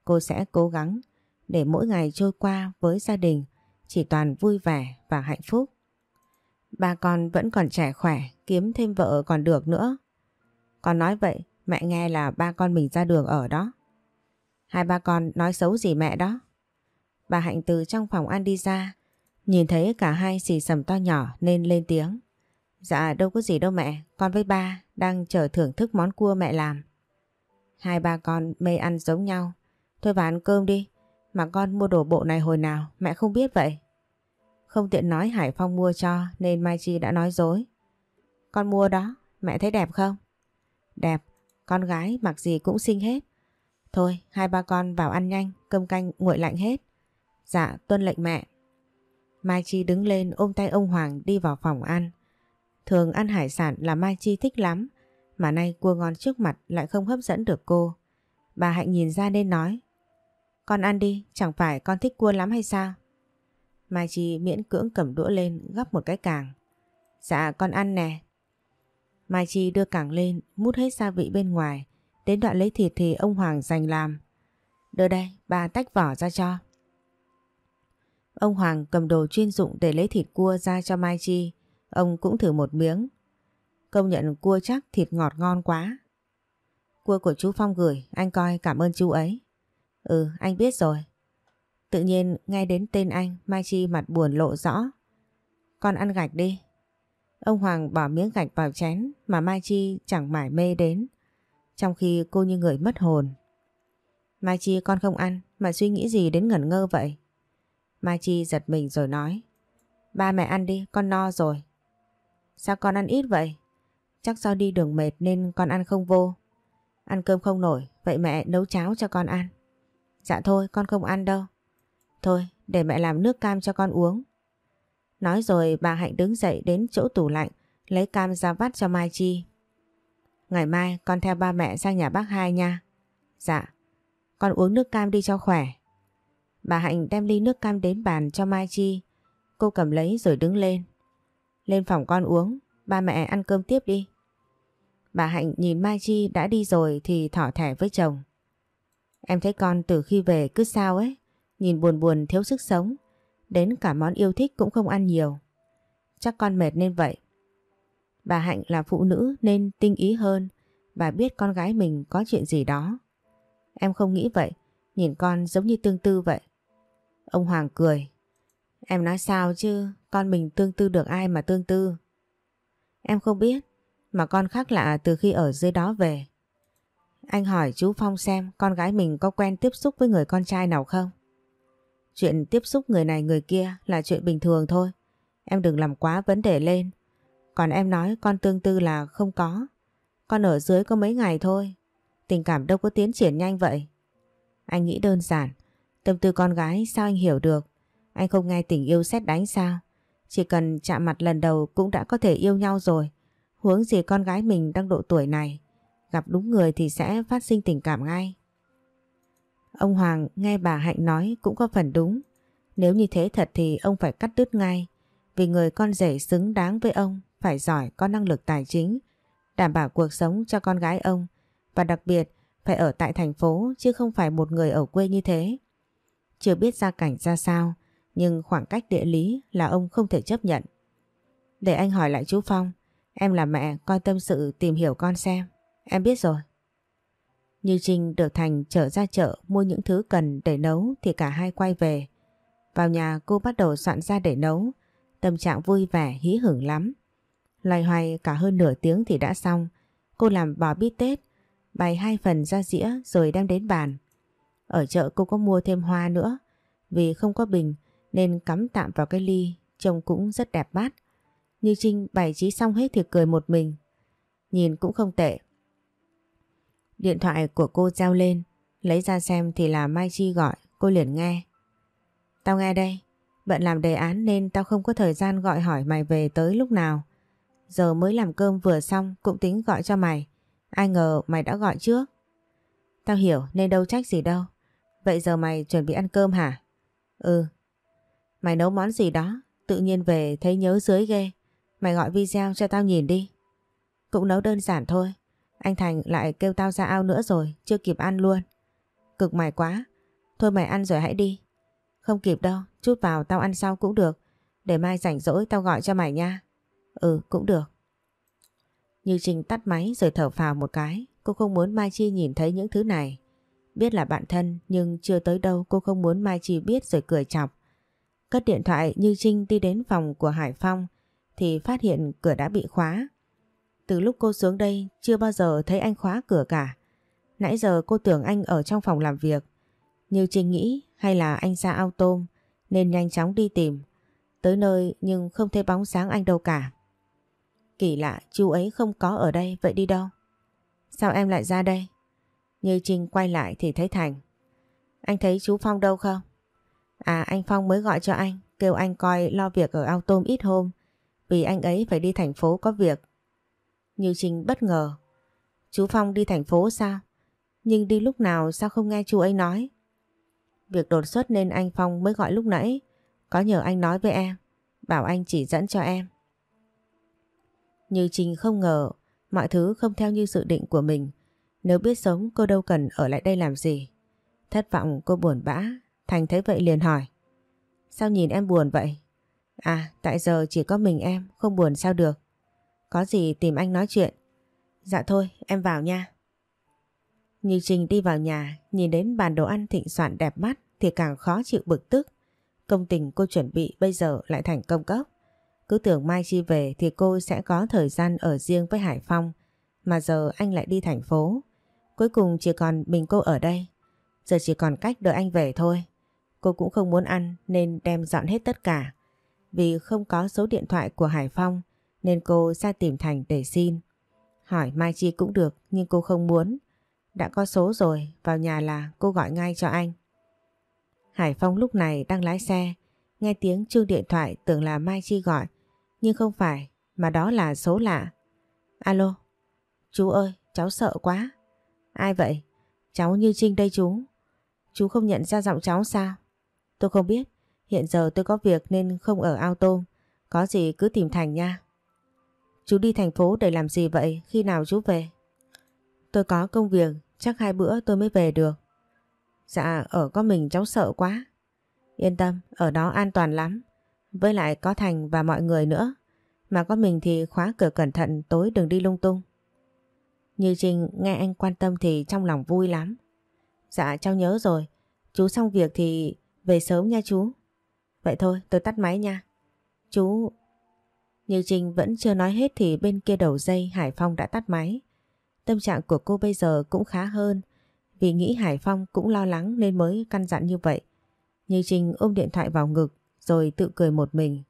Cô sẽ cố gắng để mỗi ngày trôi qua với gia đình chỉ toàn vui vẻ và hạnh phúc. Ba con vẫn còn trẻ khỏe, kiếm thêm vợ còn được nữa. Con nói vậy, mẹ nghe là ba con mình ra đường ở đó. Hai ba con nói xấu gì mẹ đó. Bà Hạnh từ trong phòng ăn đi ra, nhìn thấy cả hai xì sầm to nhỏ nên lên tiếng. Dạ đâu có gì đâu mẹ, con với ba đang chờ thưởng thức món cua mẹ làm. Hai ba con mê ăn giống nhau. Thôi bà ăn cơm đi, mà con mua đồ bộ này hồi nào mẹ không biết vậy. Không tiện nói Hải Phong mua cho nên Mai Chi đã nói dối. Con mua đó, mẹ thấy đẹp không? Đẹp, con gái mặc gì cũng xinh hết. Thôi, hai ba con vào ăn nhanh, cơm canh nguội lạnh hết. Dạ, tuân lệnh mẹ. Mai Chi đứng lên ôm tay ông Hoàng đi vào phòng ăn. Thường ăn hải sản là Mai Chi thích lắm, mà nay cua ngon trước mặt lại không hấp dẫn được cô. Bà Hạnh nhìn ra nên nói, con ăn đi, chẳng phải con thích cua lắm hay sao? Mai Chi miễn cưỡng cầm đũa lên gắp một cái càng. Dạ con ăn nè. Mai Chi đưa càng lên, mút hết gia vị bên ngoài. Đến đoạn lấy thịt thì ông Hoàng dành làm. Đưa đây, bà tách vỏ ra cho. Ông Hoàng cầm đồ chuyên dụng để lấy thịt cua ra cho Mai Chi. Ông cũng thử một miếng. Công nhận cua chắc thịt ngọt ngon quá. Cua của chú Phong gửi, anh coi cảm ơn chú ấy. Ừ, anh biết rồi. Tự nhiên nghe đến tên anh, Mai Chi mặt buồn lộ rõ. Con ăn gạch đi. Ông Hoàng bỏ miếng gạch vào chén mà Mai Chi chẳng mải mê đến. Trong khi cô như người mất hồn. Mai Chi con không ăn mà suy nghĩ gì đến ngẩn ngơ vậy? Mai Chi giật mình rồi nói. Ba mẹ ăn đi, con no rồi. Sao con ăn ít vậy? Chắc do đi đường mệt nên con ăn không vô. Ăn cơm không nổi, vậy mẹ nấu cháo cho con ăn. Dạ thôi, con không ăn đâu. Thôi, để mẹ làm nước cam cho con uống. Nói rồi bà Hạnh đứng dậy đến chỗ tủ lạnh, lấy cam ra vắt cho Mai Chi. Ngày mai con theo ba mẹ sang nhà bác hai nha. Dạ, con uống nước cam đi cho khỏe. Bà Hạnh đem ly nước cam đến bàn cho Mai Chi. Cô cầm lấy rồi đứng lên. Lên phòng con uống, ba mẹ ăn cơm tiếp đi. Bà Hạnh nhìn Mai Chi đã đi rồi thì thỏ thẻ với chồng. Em thấy con từ khi về cứ sao ấy, nhìn buồn buồn thiếu sức sống, đến cả món yêu thích cũng không ăn nhiều. Chắc con mệt nên vậy. Bà Hạnh là phụ nữ nên tinh ý hơn và biết con gái mình có chuyện gì đó. Em không nghĩ vậy, nhìn con giống như tương tư vậy. Ông Hoàng cười. Em nói sao chứ, con mình tương tư được ai mà tương tư. Em không biết, mà con khác lạ từ khi ở dưới đó về. Anh hỏi chú Phong xem con gái mình có quen tiếp xúc với người con trai nào không? Chuyện tiếp xúc người này người kia là chuyện bình thường thôi. Em đừng làm quá vấn đề lên. Còn em nói con tương tư là không có. Con ở dưới có mấy ngày thôi. Tình cảm đâu có tiến triển nhanh vậy. Anh nghĩ đơn giản. Tâm tư con gái sao anh hiểu được? Anh không nghe tình yêu xét đánh sao? Chỉ cần chạm mặt lần đầu cũng đã có thể yêu nhau rồi. Huống gì con gái mình đang độ tuổi này. Gặp đúng người thì sẽ phát sinh tình cảm ngay. Ông Hoàng nghe bà Hạnh nói cũng có phần đúng. Nếu như thế thật thì ông phải cắt đứt ngay. Vì người con rể xứng đáng với ông phải giỏi có năng lực tài chính, đảm bảo cuộc sống cho con gái ông và đặc biệt phải ở tại thành phố chứ không phải một người ở quê như thế. Chưa biết gia cảnh ra sao nhưng khoảng cách địa lý là ông không thể chấp nhận. Để anh hỏi lại chú Phong, em là mẹ coi tâm sự tìm hiểu con xem. Em biết rồi. Như Trinh được Thành trở ra chợ mua những thứ cần để nấu thì cả hai quay về. Vào nhà cô bắt đầu soạn ra để nấu, tâm trạng vui vẻ hí hửng lắm. Loài hoài cả hơn nửa tiếng thì đã xong, cô làm bò bít tết, bày hai phần ra dĩa rồi đem đến bàn. Ở chợ cô có mua thêm hoa nữa, vì không có bình nên cắm tạm vào cái ly, trông cũng rất đẹp mắt. Như Trinh bày trí xong hết thì cười một mình. Nhìn cũng không tệ. Điện thoại của cô reo lên, lấy ra xem thì là Mai Chi gọi, cô liền nghe. Tao nghe đây, bận làm đề án nên tao không có thời gian gọi hỏi mày về tới lúc nào. Giờ mới làm cơm vừa xong cũng tính gọi cho mày, ai ngờ mày đã gọi trước. Tao hiểu nên đâu trách gì đâu. Vậy giờ mày chuẩn bị ăn cơm hả? Ừ. Mày nấu món gì đó, tự nhiên về thấy nhớ dưới ghê. Mày gọi video cho tao nhìn đi. Cũng nấu đơn giản thôi, anh Thành lại kêu tao ra ao nữa rồi, chưa kịp ăn luôn. Cực mày quá, thôi mày ăn rồi hãy đi. Không kịp đâu, chút vào tao ăn sau cũng được. Để mai rảnh rỗi tao gọi cho mày nha. Ừ, cũng được. Như Trinh tắt máy rồi thở phào một cái. Cô không muốn Mai Chi nhìn thấy những thứ này. Biết là bạn thân nhưng chưa tới đâu cô không muốn Mai Chi biết rồi cười chọc. Cất điện thoại Như Trinh đi đến phòng của Hải Phong thì phát hiện cửa đã bị khóa. Từ lúc cô xuống đây chưa bao giờ thấy anh khóa cửa cả. Nãy giờ cô tưởng anh ở trong phòng làm việc. Như Trinh nghĩ hay là anh ra ao tôm nên nhanh chóng đi tìm. Tới nơi nhưng không thấy bóng sáng anh đâu cả. Kỳ lạ chú ấy không có ở đây vậy đi đâu? Sao em lại ra đây? Như Trinh quay lại thì thấy Thành. Anh thấy chú Phong đâu không? À anh Phong mới gọi cho anh, kêu anh coi lo việc ở ao tôm ít hôm. Vì anh ấy phải đi thành phố có việc như Trinh bất ngờ. Chú Phong đi thành phố sao? Nhưng đi lúc nào sao không nghe chú ấy nói? Việc đột xuất nên anh Phong mới gọi lúc nãy. Có nhờ anh nói với em. Bảo anh chỉ dẫn cho em. Như Trinh không ngờ, mọi thứ không theo như dự định của mình. Nếu biết sống, cô đâu cần ở lại đây làm gì. Thất vọng, cô buồn bã. Thành thấy vậy liền hỏi. Sao nhìn em buồn vậy? À tại giờ chỉ có mình em, không buồn sao được. Có gì tìm anh nói chuyện. Dạ thôi, em vào nha. Như Trình đi vào nhà, nhìn đến bàn đồ ăn thịnh soạn đẹp mắt thì càng khó chịu bực tức. Công tình cô chuẩn bị bây giờ lại thành công cốc. Cứ tưởng Mai Chi về thì cô sẽ có thời gian ở riêng với Hải Phong. Mà giờ anh lại đi thành phố. Cuối cùng chỉ còn mình cô ở đây. Giờ chỉ còn cách đợi anh về thôi. Cô cũng không muốn ăn nên đem dọn hết tất cả. Vì không có số điện thoại của Hải Phong nên cô ra tìm Thành để xin. Hỏi Mai Chi cũng được nhưng cô không muốn. Đã có số rồi, vào nhà là cô gọi ngay cho anh. Hải Phong lúc này đang lái xe, nghe tiếng chuông điện thoại tưởng là Mai Chi gọi, nhưng không phải, mà đó là số lạ. Alo, chú ơi, cháu sợ quá. Ai vậy? Cháu Như Trinh đây chú. Chú không nhận ra giọng cháu sao? Tôi không biết, hiện giờ tôi có việc nên không ở ao tôm, có gì cứ tìm Thành nha. Chú đi thành phố để làm gì vậy? Khi nào chú về? Tôi có công việc, chắc hai bữa tôi mới về được. Dạ, ở có mình cháu sợ quá. Yên tâm, ở đó an toàn lắm. Với lại có Thành và mọi người nữa. Mà có mình thì khóa cửa cẩn thận tối đừng đi lung tung. Như Trinh nghe anh quan tâm thì trong lòng vui lắm. Dạ cháu nhớ rồi. Chú xong việc thì về sớm nha chú. Vậy thôi tôi tắt máy nha. Chú... Như Trinh vẫn chưa nói hết thì bên kia đầu dây Hải Phong đã tắt máy. Tâm trạng của cô bây giờ cũng khá hơn vì nghĩ Hải Phong cũng lo lắng nên mới căn dặn như vậy. Như Trinh ôm điện thoại vào ngực, rồi tự cười một mình.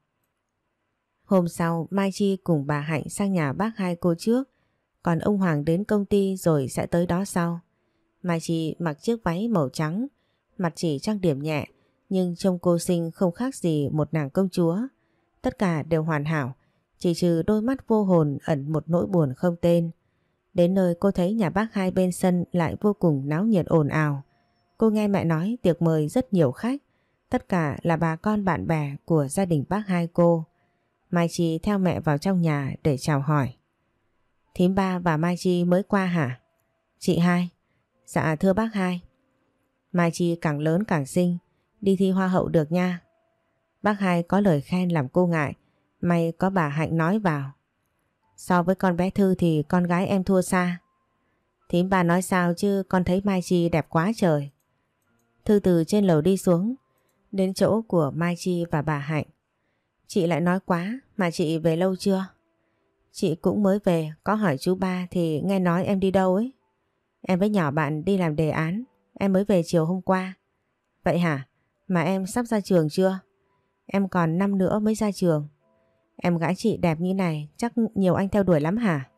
Hôm sau, Mai Chi cùng bà Hạnh sang nhà bác hai cô trước còn ông Hoàng đến công ty rồi sẽ tới đó sau. Mai Chi mặc chiếc váy màu trắng, mặt chỉ trang điểm nhẹ, nhưng trông cô xinh không khác gì một nàng công chúa. Tất cả đều hoàn hảo chỉ trừ đôi mắt vô hồn ẩn một nỗi buồn không tên. Đến nơi cô thấy nhà bác hai bên sân lại vô cùng náo nhiệt ồn ào. Cô nghe mẹ nói tiệc mời rất nhiều khách, tất cả là bà con bạn bè của gia đình bác hai cô. Mai Chi theo mẹ vào trong nhà để chào hỏi. Thím ba và Mai Chi mới qua hả? Chị hai. Dạ thưa bác hai. Mai Chi càng lớn càng xinh, đi thi hoa hậu được nha. Bác hai có lời khen làm cô ngại, may có bà Hạnh nói vào. So với con bé Thư thì con gái em thua xa. Thím bà nói sao chứ con thấy Mai Chi đẹp quá trời. Thư từ trên lầu đi xuống, đến chỗ của Mai Chi và bà Hạnh. Chị lại nói quá, mà chị về lâu chưa? Chị cũng mới về, có hỏi chú ba thì nghe nói em đi đâu ấy. Em với nhỏ bạn đi làm đề án, em mới về chiều hôm qua. Vậy hả? Mà em sắp ra trường chưa? Em còn năm nữa mới ra trường. Em gái chị đẹp như này chắc nhiều anh theo đuổi lắm hả?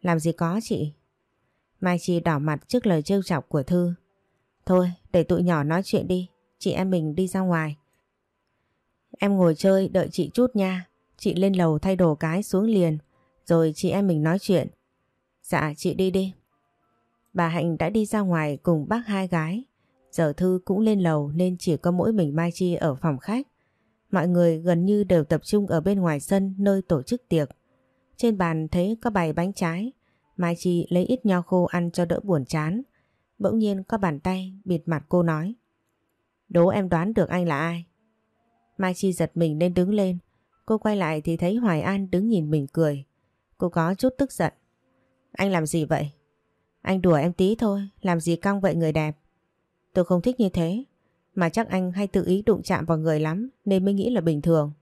Làm gì có chị? Mai Chi đỏ mặt trước lời trêu chọc của Thư. Thôi để tụi nhỏ nói chuyện đi, chị em mình đi ra ngoài. Em ngồi chơi đợi chị chút nha, chị lên lầu thay đồ cái xuống liền, rồi chị em mình nói chuyện. Dạ chị đi đi. Bà Hạnh đã đi ra ngoài cùng bác hai gái, giờ Thư cũng lên lầu nên chỉ có mỗi mình Mai Chi ở phòng khách. Mọi người gần như đều tập trung ở bên ngoài sân nơi tổ chức tiệc. Trên bàn thấy có bày bánh trái. Mai Chi lấy ít nho khô ăn cho đỡ buồn chán. Bỗng nhiên có bàn tay bịt mặt cô nói. Đố em đoán được anh là ai? Mai Chi giật mình nên đứng lên. Cô quay lại thì thấy Hoài An đứng nhìn mình cười. Cô có chút tức giận. Anh làm gì vậy? Anh đùa em tí thôi, làm gì cong vậy người đẹp? Tôi không thích như thế. Mà chắc anh hay tự ý đụng chạm vào người lắm nên mới nghĩ là bình thường.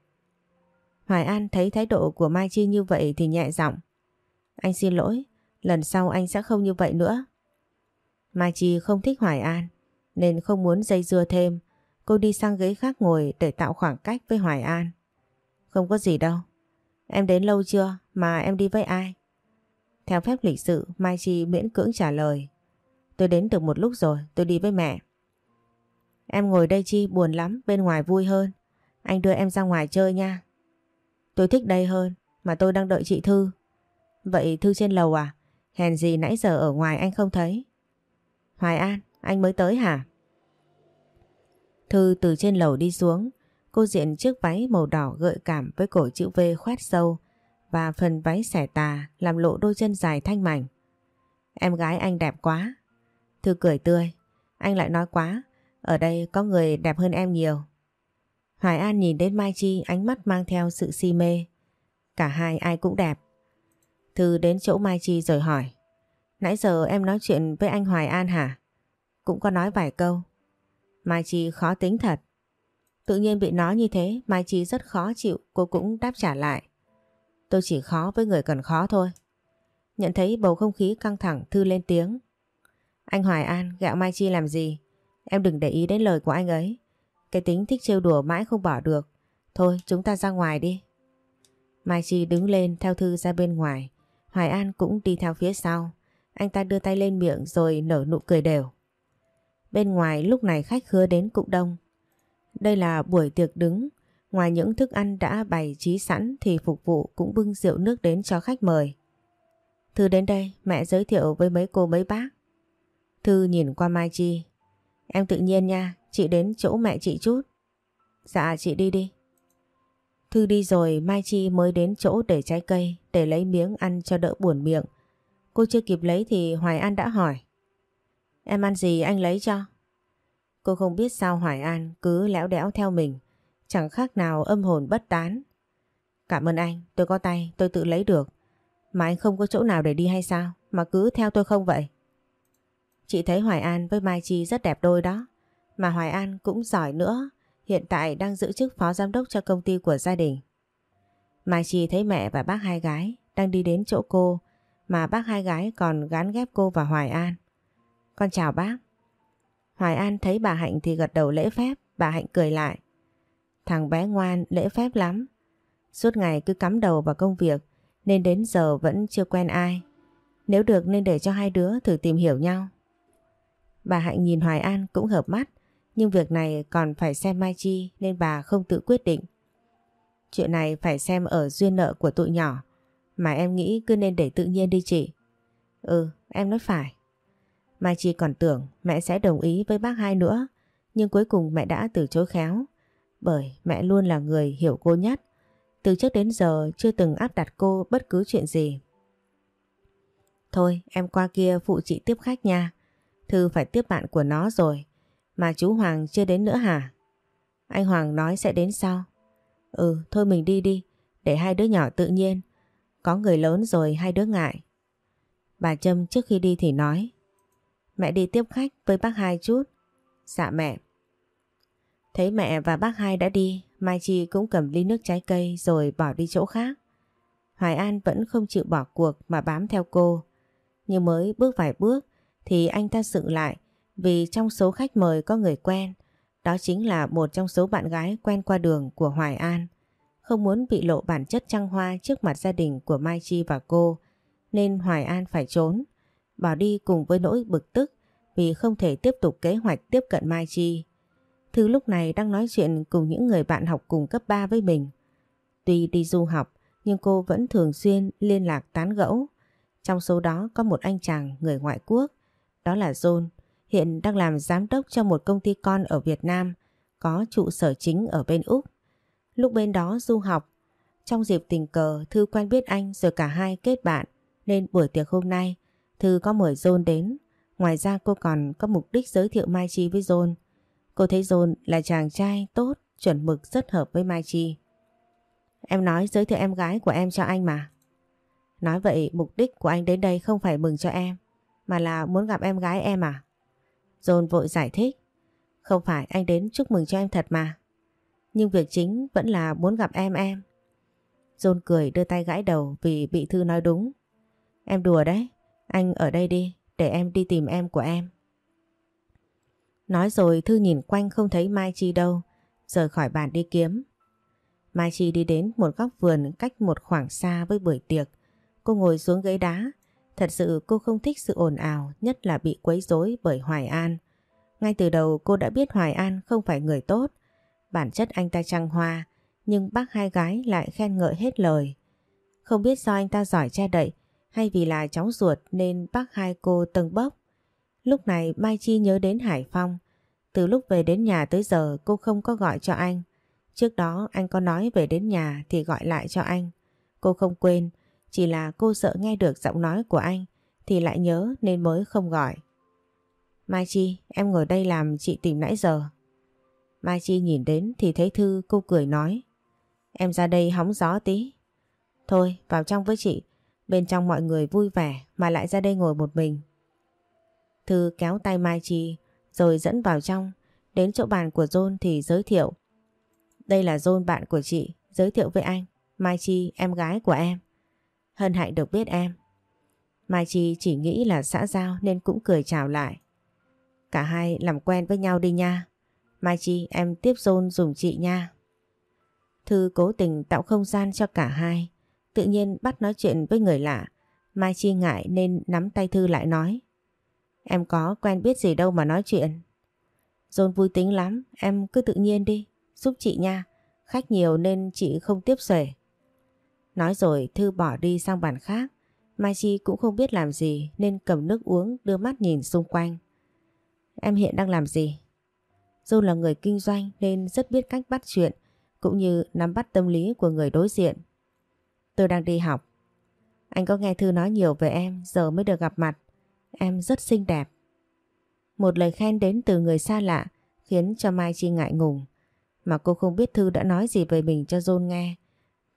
Hoài An thấy thái độ của Mai Chi như vậy thì nhẹ giọng. Anh xin lỗi, lần sau anh sẽ không như vậy nữa. Mai Chi không thích Hoài An nên không muốn dây dưa thêm. Cô đi sang ghế khác ngồi để tạo khoảng cách với Hoài An. Không có gì đâu. Em đến lâu chưa mà em đi với ai? Theo phép lịch sự Mai Chi miễn cưỡng trả lời. Tôi đến được một lúc rồi, tôi đi với mẹ. Em ngồi đây chi buồn lắm, bên ngoài vui hơn. Anh đưa em ra ngoài chơi nha. Tôi thích đây hơn, mà tôi đang đợi chị Thư. Vậy Thư trên lầu à? Hèn gì nãy giờ ở ngoài anh không thấy. Hoài An, anh mới tới hả? Thư từ trên lầu đi xuống, cô diện chiếc váy màu đỏ gợi cảm với cổ chữ V khoét sâu và phần váy xẻ tà làm lộ đôi chân dài thanh mảnh. Em gái anh đẹp quá. Thư cười tươi, anh lại nói quá, ở đây có người đẹp hơn em nhiều. Hoài An nhìn đến Mai Chi, ánh mắt mang theo sự si mê. Cả hai ai cũng đẹp. Thư đến chỗ Mai Chi rồi hỏi. Nãy giờ em nói chuyện với anh Hoài An hả? Cũng có nói vài câu. Mai Chi khó tính thật. Tự nhiên bị nói như thế, Mai Chi rất khó chịu, cô cũng đáp trả lại. Tôi chỉ khó với người cần khó thôi. Nhận thấy bầu không khí căng thẳng, Thư lên tiếng. Anh Hoài An, gạo Mai Chi làm gì? Em đừng để ý đến lời của anh ấy. Cái tính thích trêu đùa mãi không bỏ được. Thôi, chúng ta ra ngoài đi. Mai Chi đứng lên theo Thư ra bên ngoài. Hoài An cũng đi theo phía sau. Anh ta đưa tay lên miệng rồi nở nụ cười đều. Bên ngoài lúc này khách khứa đến cũng đông. Đây là buổi tiệc đứng. Ngoài những thức ăn đã bày trí sẵn thì phục vụ cũng bưng rượu nước đến cho khách mời. Thư đến đây, mẹ giới thiệu với mấy cô mấy bác. Thư nhìn qua Mai Chi. Em tự nhiên nha, chị đến chỗ mẹ chị chút. Dạ chị đi đi. Thư đi rồi Mai Chi mới đến chỗ để trái cây để lấy miếng ăn cho đỡ buồn miệng. Cô chưa kịp lấy thì Hoài An đã hỏi. Em ăn gì anh lấy cho? Cô không biết sao Hoài An cứ léo đẽo theo mình. Chẳng khác nào âm hồn bất tán. Cảm ơn anh, tôi có tay, tôi tự lấy được. Mà anh không có chỗ nào để đi hay sao? Mà cứ theo tôi không vậy? Chị thấy Hoài An với Mai Chi rất đẹp đôi đó. Mà Hoài An cũng giỏi nữa. Hiện tại đang giữ chức phó giám đốc cho công ty của gia đình. Mai Chi thấy mẹ và bác hai gái đang đi đến chỗ cô mà bác hai gái còn gán ghép cô và Hoài An. Con chào bác. Hoài An thấy bà Hạnh thì gật đầu lễ phép, bà Hạnh cười lại. Thằng bé ngoan, lễ phép lắm. Suốt ngày cứ cắm đầu vào công việc nên đến giờ vẫn chưa quen ai. Nếu được nên để cho hai đứa thử tìm hiểu nhau. Bà Hạnh nhìn Hoài An cũng hợp mắt nhưng việc này còn phải xem Mai Chi nên bà không tự quyết định. Chuyện này phải xem ở duyên nợ của tụi nhỏ mà em nghĩ cứ nên để tự nhiên đi chị. Ừ, em nói phải. Mai Chi còn tưởng mẹ sẽ đồng ý với bác hai nữa nhưng cuối cùng mẹ đã từ chối khéo bởi mẹ luôn là người hiểu cô nhất. Từ trước đến giờ chưa từng áp đặt cô bất cứ chuyện gì. Thôi em qua kia phụ chị tiếp khách nha. Thư phải tiếp bạn của nó rồi. Mà chú Hoàng chưa đến nữa hả? Anh Hoàng nói sẽ đến sau. Ừ thôi mình đi đi. Để hai đứa nhỏ tự nhiên. Có người lớn rồi hai đứa ngại. Bà Trâm trước khi đi thì nói. Mẹ đi tiếp khách với bác hai chút. Dạ mẹ. Thấy mẹ và bác hai đã đi, Mai Chi cũng cầm ly nước trái cây rồi bỏ đi chỗ khác. Hoài An vẫn không chịu bỏ cuộc mà bám theo cô. Nhưng mới bước vài bước thì anh ta dựng lại vì trong số khách mời có người quen. Đó chính là một trong số bạn gái quen qua đường của Hoài An. Không muốn bị lộ bản chất trăng hoa trước mặt gia đình của Mai Chi và cô nên Hoài An phải trốn. Bỏ đi cùng với nỗi bực tức vì không thể tiếp tục kế hoạch tiếp cận Mai Chi. Thư lúc này đang nói chuyện cùng những người bạn học cùng cấp 3 với mình. Tuy đi du học nhưng cô vẫn thường xuyên liên lạc tán gẫu. Trong số đó có một anh chàng người ngoại quốc, đó là John, hiện đang làm giám đốc cho một công ty con ở Việt Nam, có trụ sở chính ở bên Úc. Lúc bên đó du học, trong dịp tình cờ Thư quen biết anh rồi cả hai kết bạn, nên buổi tiệc hôm nay Thư có mời John đến. Ngoài ra cô còn có mục đích giới thiệu Mai Chi với John. Cô thấy John là chàng trai tốt, chuẩn mực rất hợp với Mai Chi. Em nói giới thiệu em gái của em cho anh mà. Nói vậy mục đích của anh đến đây không phải mừng cho em, mà là muốn gặp em gái em à? John vội giải thích. Không phải anh đến chúc mừng cho em thật mà. Nhưng việc chính vẫn là muốn gặp em em. John cười đưa tay gãi đầu vì bị Thư nói đúng. Em đùa đấy, anh ở đây đi, để em đi tìm em của em. Nói rồi Thư nhìn quanh không thấy Mai Chi đâu, rời khỏi bàn đi kiếm. Mai Chi đi đến một góc vườn cách một khoảng xa với buổi tiệc. Cô ngồi xuống ghế đá. Thật sự cô không thích sự ồn ào, nhất là bị quấy rối bởi Hoài An. Ngay từ đầu cô đã biết Hoài An không phải người tốt. Bản chất anh ta trăng hoa, nhưng bác hai gái lại khen ngợi hết lời. Không biết do anh ta giỏi che đậy hay vì là cháu ruột nên bác hai cô tầng bốc. Lúc này Mai Chi nhớ đến Hải Phong. Từ lúc về đến nhà tới giờ cô không có gọi cho anh. Trước đó anh có nói về đến nhà thì gọi lại cho anh. Cô không quên, chỉ là cô sợ nghe được giọng nói của anh thì lại nhớ nên mới không gọi. Mai Chi, em ngồi đây làm chị tìm nãy giờ. Mai Chi nhìn đến thì thấy Thư cô cười nói. Em ra đây hóng gió tí. Thôi vào trong với chị, bên trong mọi người vui vẻ mà lại ra đây ngồi một mình. Thư kéo tay Mai Chi rồi dẫn vào trong, đến chỗ bàn của John thì giới thiệu. Đây là John bạn của chị, giới thiệu với anh. Mai Chi, em gái của em. Hân hạnh được biết em. Mai Chi chỉ nghĩ là xã giao nên cũng cười chào lại. Cả hai làm quen với nhau đi nha. Mai Chi em tiếp dôn dùng chị nha. Thư cố tình tạo không gian cho cả hai. Tự nhiên bắt nói chuyện với người lạ. Mai Chi ngại nên nắm tay Thư lại nói. Em có quen biết gì đâu mà nói chuyện. John vui tính lắm, em cứ tự nhiên đi, giúp chị nha. Khách nhiều nên chị không tiếp rể Nói rồi Thư bỏ đi sang bàn khác. Mai Chi cũng không biết làm gì nên cầm nước uống đưa mắt nhìn xung quanh. Em hiện đang làm gì? John là người kinh doanh nên rất biết cách bắt chuyện cũng như nắm bắt tâm lý của người đối diện. Tôi đang đi học. Anh có nghe Thư nói nhiều về em, giờ mới được gặp mặt. Em rất xinh đẹp. Một lời khen đến từ người xa lạ khiến cho Mai Chi ngại ngùng. Mà cô không biết Thư đã nói gì về mình cho John nghe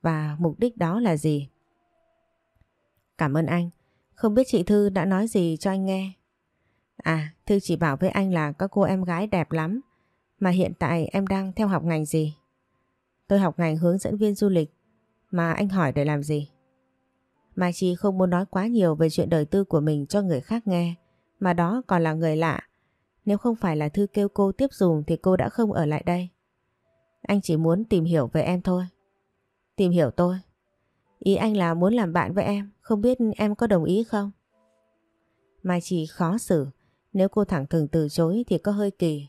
và mục đích đó là gì. Cảm ơn anh. Không biết chị Thư đã nói gì cho anh nghe. À, Thư chỉ bảo với anh là có cô em gái đẹp lắm. Mà hiện tại em đang theo học ngành gì? Tôi học ngành hướng dẫn viên du lịch. Mà anh hỏi để làm gì? Mai Chi không muốn nói quá nhiều về chuyện đời tư của mình cho người khác nghe. Mà đó còn là người lạ. Nếu không phải là Thư kêu cô tiếp dùng thì cô đã không ở lại đây. Anh chỉ muốn tìm hiểu về em thôi. Tìm hiểu tôi. Ý anh là muốn làm bạn với em, không biết em có đồng ý không? Mai Chi khó xử, nếu cô thẳng thừng từ chối thì có hơi kỳ.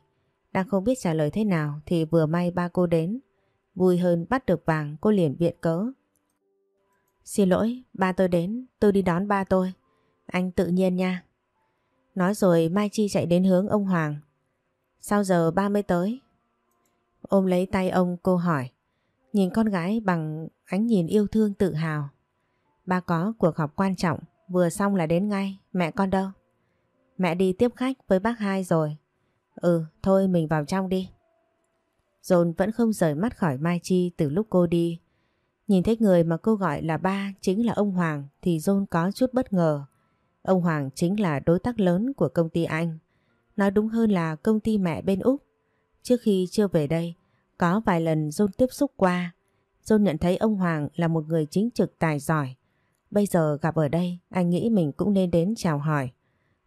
Đang không biết trả lời thế nào thì vừa may ba cô đến. Vui hơn bắt được vàng cô liền viện cớ. Xin lỗi, ba tôi đến, tôi đi đón ba tôi. Anh tự nhiên nha. Nói rồi Mai Chi chạy đến hướng ông Hoàng. Sao giờ ba mới tới? Ôm lấy tay ông cô hỏi. Nhìn con gái bằng ánh nhìn yêu thương tự hào. Ba có cuộc họp quan trọng, vừa xong là đến ngay, mẹ con đâu? Mẹ đi tiếp khách với bác hai rồi. Ừ, thôi mình vào trong đi. Dồn vẫn không rời mắt khỏi Mai Chi từ lúc cô đi. Nhìn thấy người mà cô gọi là ba chính là ông Hoàng thì John có chút bất ngờ. Ông Hoàng chính là đối tác lớn của công ty Anh. Nói đúng hơn là công ty mẹ bên Úc. Trước khi chưa về đây, có vài lần John tiếp xúc qua. John nhận thấy ông Hoàng là một người chính trực tài giỏi. Bây giờ gặp ở đây, anh nghĩ mình cũng nên đến chào hỏi.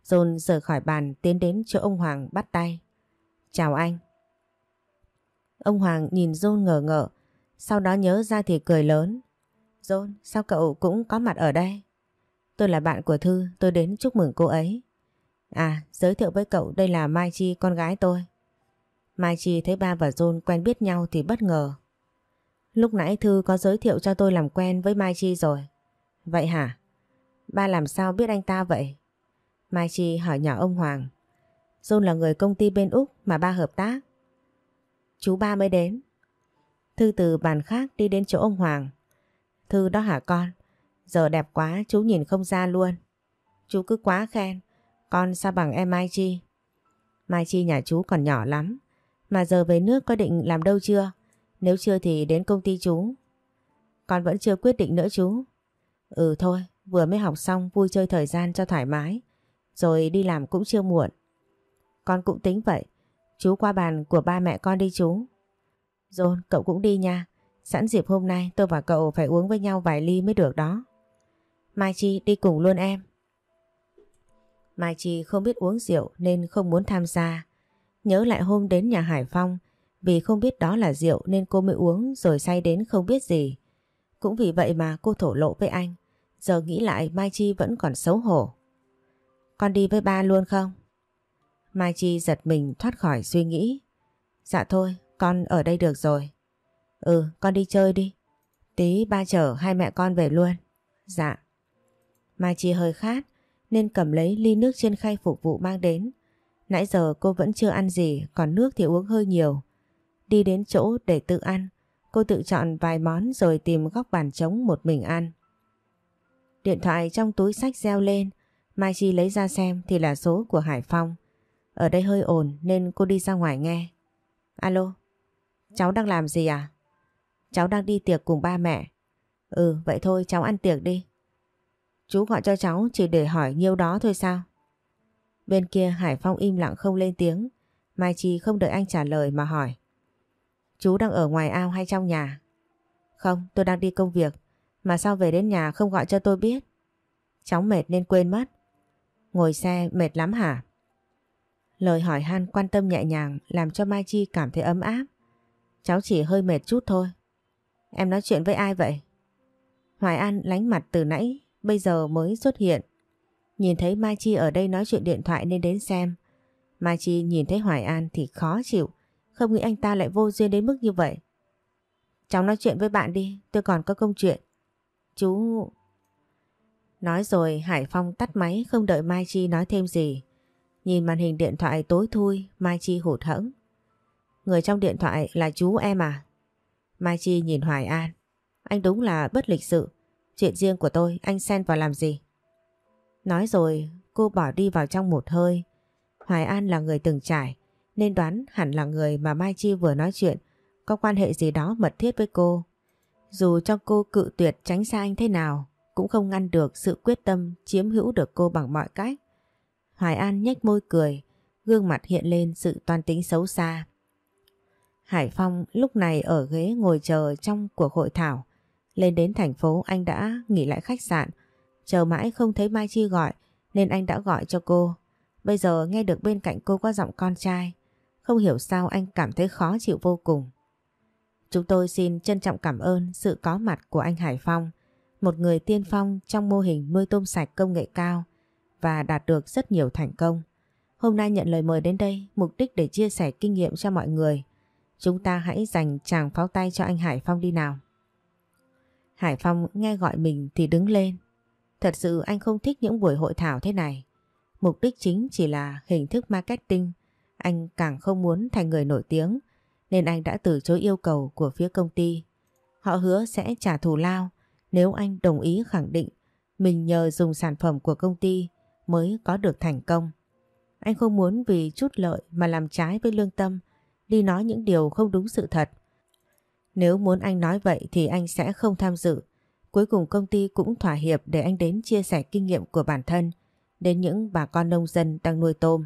John rời khỏi bàn tiến đến chỗ ông Hoàng bắt tay. Chào anh. Ông Hoàng nhìn John ngờ ngợ, sau đó nhớ ra thì cười lớn. John, sao cậu cũng có mặt ở đây? Tôi là bạn của Thư, tôi đến chúc mừng cô ấy. À, giới thiệu với cậu đây là Mai Chi, con gái tôi. Mai Chi thấy ba và John quen biết nhau thì bất ngờ. Lúc nãy Thư có giới thiệu cho tôi làm quen với Mai Chi rồi. Vậy hả? Ba làm sao biết anh ta vậy? Mai Chi hỏi nhỏ ông Hoàng. John là người công ty bên Úc mà ba hợp tác. Chú ba mới đến. Thư từ bàn khác đi đến chỗ ông Hoàng. Thư đó hả con? Giờ đẹp quá, chú nhìn không ra luôn. Chú cứ quá khen. Con sao bằng em Mai Chi? Mai Chi nhà chú còn nhỏ lắm. Mà giờ về nước có định làm đâu chưa? Nếu chưa thì đến công ty chú. Con vẫn chưa quyết định nữa chú. Ừ thôi, vừa mới học xong vui chơi thời gian cho thoải mái. Rồi đi làm cũng chưa muộn. Con cũng tính vậy. Chú qua bàn của ba mẹ con đi chú. John, cậu cũng đi nha. Sẵn dịp hôm nay tôi và cậu phải uống với nhau vài ly mới được đó. Mai Chi đi cùng luôn em. Mai Chi không biết uống rượu nên không muốn tham gia. Nhớ lại hôm đến nhà Hải Phong vì không biết đó là rượu nên cô mới uống rồi say đến không biết gì. Cũng vì vậy mà cô thổ lộ với anh. Giờ nghĩ lại Mai Chi vẫn còn xấu hổ. Con đi với ba luôn không? Mai Chi giật mình thoát khỏi suy nghĩ. Dạ thôi, con ở đây được rồi. Ừ, con đi chơi đi. Tí ba chở hai mẹ con về luôn. Dạ. Mai Chi hơi khát nên cầm lấy ly nước trên khay phục vụ mang đến. Nãy giờ cô vẫn chưa ăn gì, còn nước thì uống hơi nhiều. Đi đến chỗ để tự ăn, cô tự chọn vài món rồi tìm góc bàn trống một mình ăn. Điện thoại trong túi sách reo lên, Mai Chi lấy ra xem thì là số của Hải Phong. Ở đây hơi ồn nên cô đi ra ngoài nghe. Alo, cháu đang làm gì à? Cháu đang đi tiệc cùng ba mẹ. Ừ, vậy thôi cháu ăn tiệc đi. Chú gọi cho cháu chỉ để hỏi nhiêu đó thôi sao? Bên kia Hải Phong im lặng không lên tiếng. Mai Chi không đợi anh trả lời mà hỏi. Chú đang ở ngoài ao hay trong nhà? Không, tôi đang đi công việc. Mà sao về đến nhà không gọi cho tôi biết? Cháu mệt nên quên mất. Ngồi xe mệt lắm hả? Lời hỏi han quan tâm nhẹ nhàng làm cho Mai Chi cảm thấy ấm áp. Cháu chỉ hơi mệt chút thôi. Em nói chuyện với ai vậy? Hoài An lánh mặt từ nãy, bây giờ mới xuất hiện. Nhìn thấy Mai Chi ở đây nói chuyện điện thoại nên đến xem. Mai Chi nhìn thấy Hoài An thì khó chịu, không nghĩ anh ta lại vô duyên đến mức như vậy. Cháu nói chuyện với bạn đi, tôi còn có công chuyện. Chú... Nói rồi Hải Phong tắt máy không đợi Mai Chi nói thêm gì. Nhìn màn hình điện thoại tối thui, Mai Chi hụt hẫng. Người trong điện thoại là chú em à? Mai Chi nhìn Hoài An. Anh đúng là bất lịch sự. Chuyện riêng của tôi anh xen vào làm gì? Nói rồi cô bỏ đi vào trong một hơi. Hoài An là người từng trải nên đoán hẳn là người mà Mai Chi vừa nói chuyện có quan hệ gì đó mật thiết với cô. Dù cho cô cự tuyệt tránh xa anh thế nào cũng không ngăn được sự quyết tâm chiếm hữu được cô bằng mọi cách. Hoài An nhếch môi cười, gương mặt hiện lên sự toan tính xấu xa. Hải Phong lúc này ở ghế ngồi chờ trong cuộc hội thảo. Lên đến thành phố anh đã nghỉ lại khách sạn. Chờ mãi không thấy Mai Chi gọi nên anh đã gọi cho cô. Bây giờ nghe được bên cạnh cô có giọng con trai. Không hiểu sao anh cảm thấy khó chịu vô cùng. Chúng tôi xin trân trọng cảm ơn sự có mặt của anh Hải Phong, một người tiên phong trong mô hình nuôi tôm sạch công nghệ cao và đạt được rất nhiều thành công. Hôm nay nhận lời mời đến đây mục đích để chia sẻ kinh nghiệm cho mọi người. Chúng ta hãy dành chàng pháo tay cho anh Hải Phong đi nào. Hải Phong nghe gọi mình thì đứng lên. Thật sự anh không thích những buổi hội thảo thế này. Mục đích chính chỉ là hình thức marketing. Anh càng không muốn thành người nổi tiếng nên anh đã từ chối yêu cầu của phía công ty. Họ hứa sẽ trả thù lao nếu anh đồng ý khẳng định mình nhờ dùng sản phẩm của công ty mới có được thành công. Anh không muốn vì chút lợi mà làm trái với lương tâm, đi nói những điều không đúng sự thật. Nếu muốn anh nói vậy thì anh sẽ không tham dự. Cuối cùng công ty cũng thỏa hiệp để anh đến chia sẻ kinh nghiệm của bản thân đến những bà con nông dân đang nuôi tôm.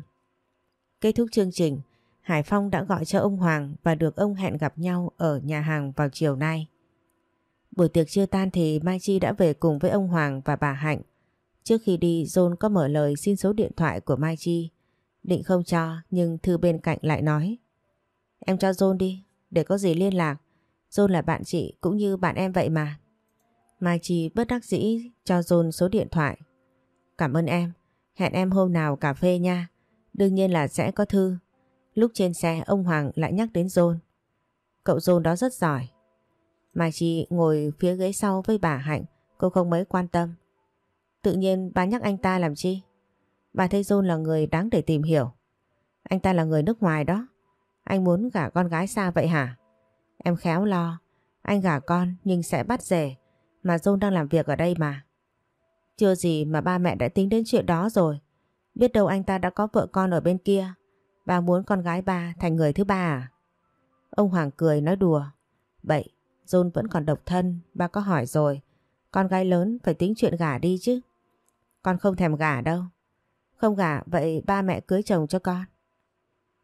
Kết thúc chương trình, Hải Phong đã gọi cho ông Hoàng và được ông hẹn gặp nhau ở nhà hàng vào chiều nay. Buổi tiệc chưa tan thì Mai Chi đã về cùng với ông Hoàng và bà Hạnh. Trước khi đi John có mở lời xin số điện thoại của Mai Chi. Định không cho nhưng Thư bên cạnh lại nói Em cho John đi, để có gì liên lạc. John là bạn chị cũng như bạn em vậy mà. Mai Chi bất đắc dĩ cho John số điện thoại. Cảm ơn em, hẹn em hôm nào cà phê nha. Đương nhiên là sẽ có Thư. Lúc trên xe ông Hoàng lại nhắc đến John. Cậu John đó rất giỏi. Mai Chi ngồi phía ghế sau với bà Hạnh, cô không mấy quan tâm. Tự nhiên bà nhắc anh ta làm chi? Bà thấy John là người đáng để tìm hiểu. Anh ta là người nước ngoài đó. Anh muốn gả con gái xa vậy hả? Em khéo lo. Anh gả con nhưng sẽ bắt rể. Mà John đang làm việc ở đây mà. Chưa gì mà ba mẹ đã tính đến chuyện đó rồi. Biết đâu anh ta đã có vợ con ở bên kia. Ba muốn con gái ba thành người thứ ba à? Ông Hoàng cười nói đùa. Vậy, John vẫn còn độc thân, ba có hỏi rồi. Con gái lớn phải tính chuyện gả đi chứ. Con không thèm gả đâu. Không gả, vậy ba mẹ cưới chồng cho con.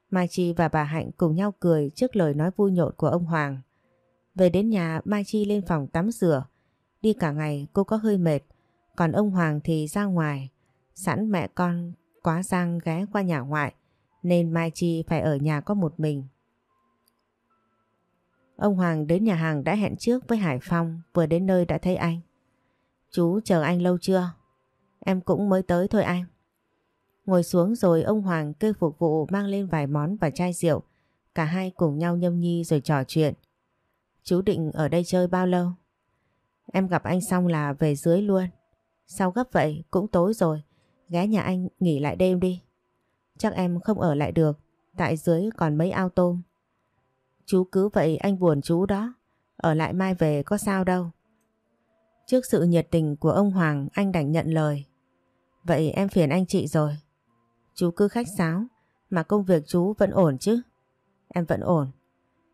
Mai Chi và bà Hạnh cùng nhau cười trước lời nói vui nhộn của ông Hoàng. Về đến nhà Mai Chi lên phòng tắm rửa. Đi cả ngày cô có hơi mệt, còn ông Hoàng thì ra ngoài. Sẵn mẹ con quá giang ghé qua nhà ngoại, nên Mai Chi phải ở nhà có một mình. Ông Hoàng đến nhà hàng đã hẹn trước với Hải Phong, vừa đến nơi đã thấy anh. Chú chờ anh lâu chưa? Em cũng mới tới thôi anh. Ngồi xuống rồi ông Hoàng kêu phục vụ mang lên vài món và chai rượu. Cả hai cùng nhau nhâm nhi rồi trò chuyện. Chú định ở đây chơi bao lâu? Em gặp anh xong là về dưới luôn. Sao gấp vậy? Cũng tối rồi. Ghé nhà anh nghỉ lại đêm đi. Chắc em không ở lại được. Tại dưới còn mấy ao tôm. Chú cứ vậy anh buồn chú đó. Ở lại mai về có sao đâu. Trước sự nhiệt tình của ông Hoàng anh đành nhận lời. Vậy em phiền anh chị rồi. Chú cứ khách sáo, mà công việc chú vẫn ổn chứ? Em vẫn ổn.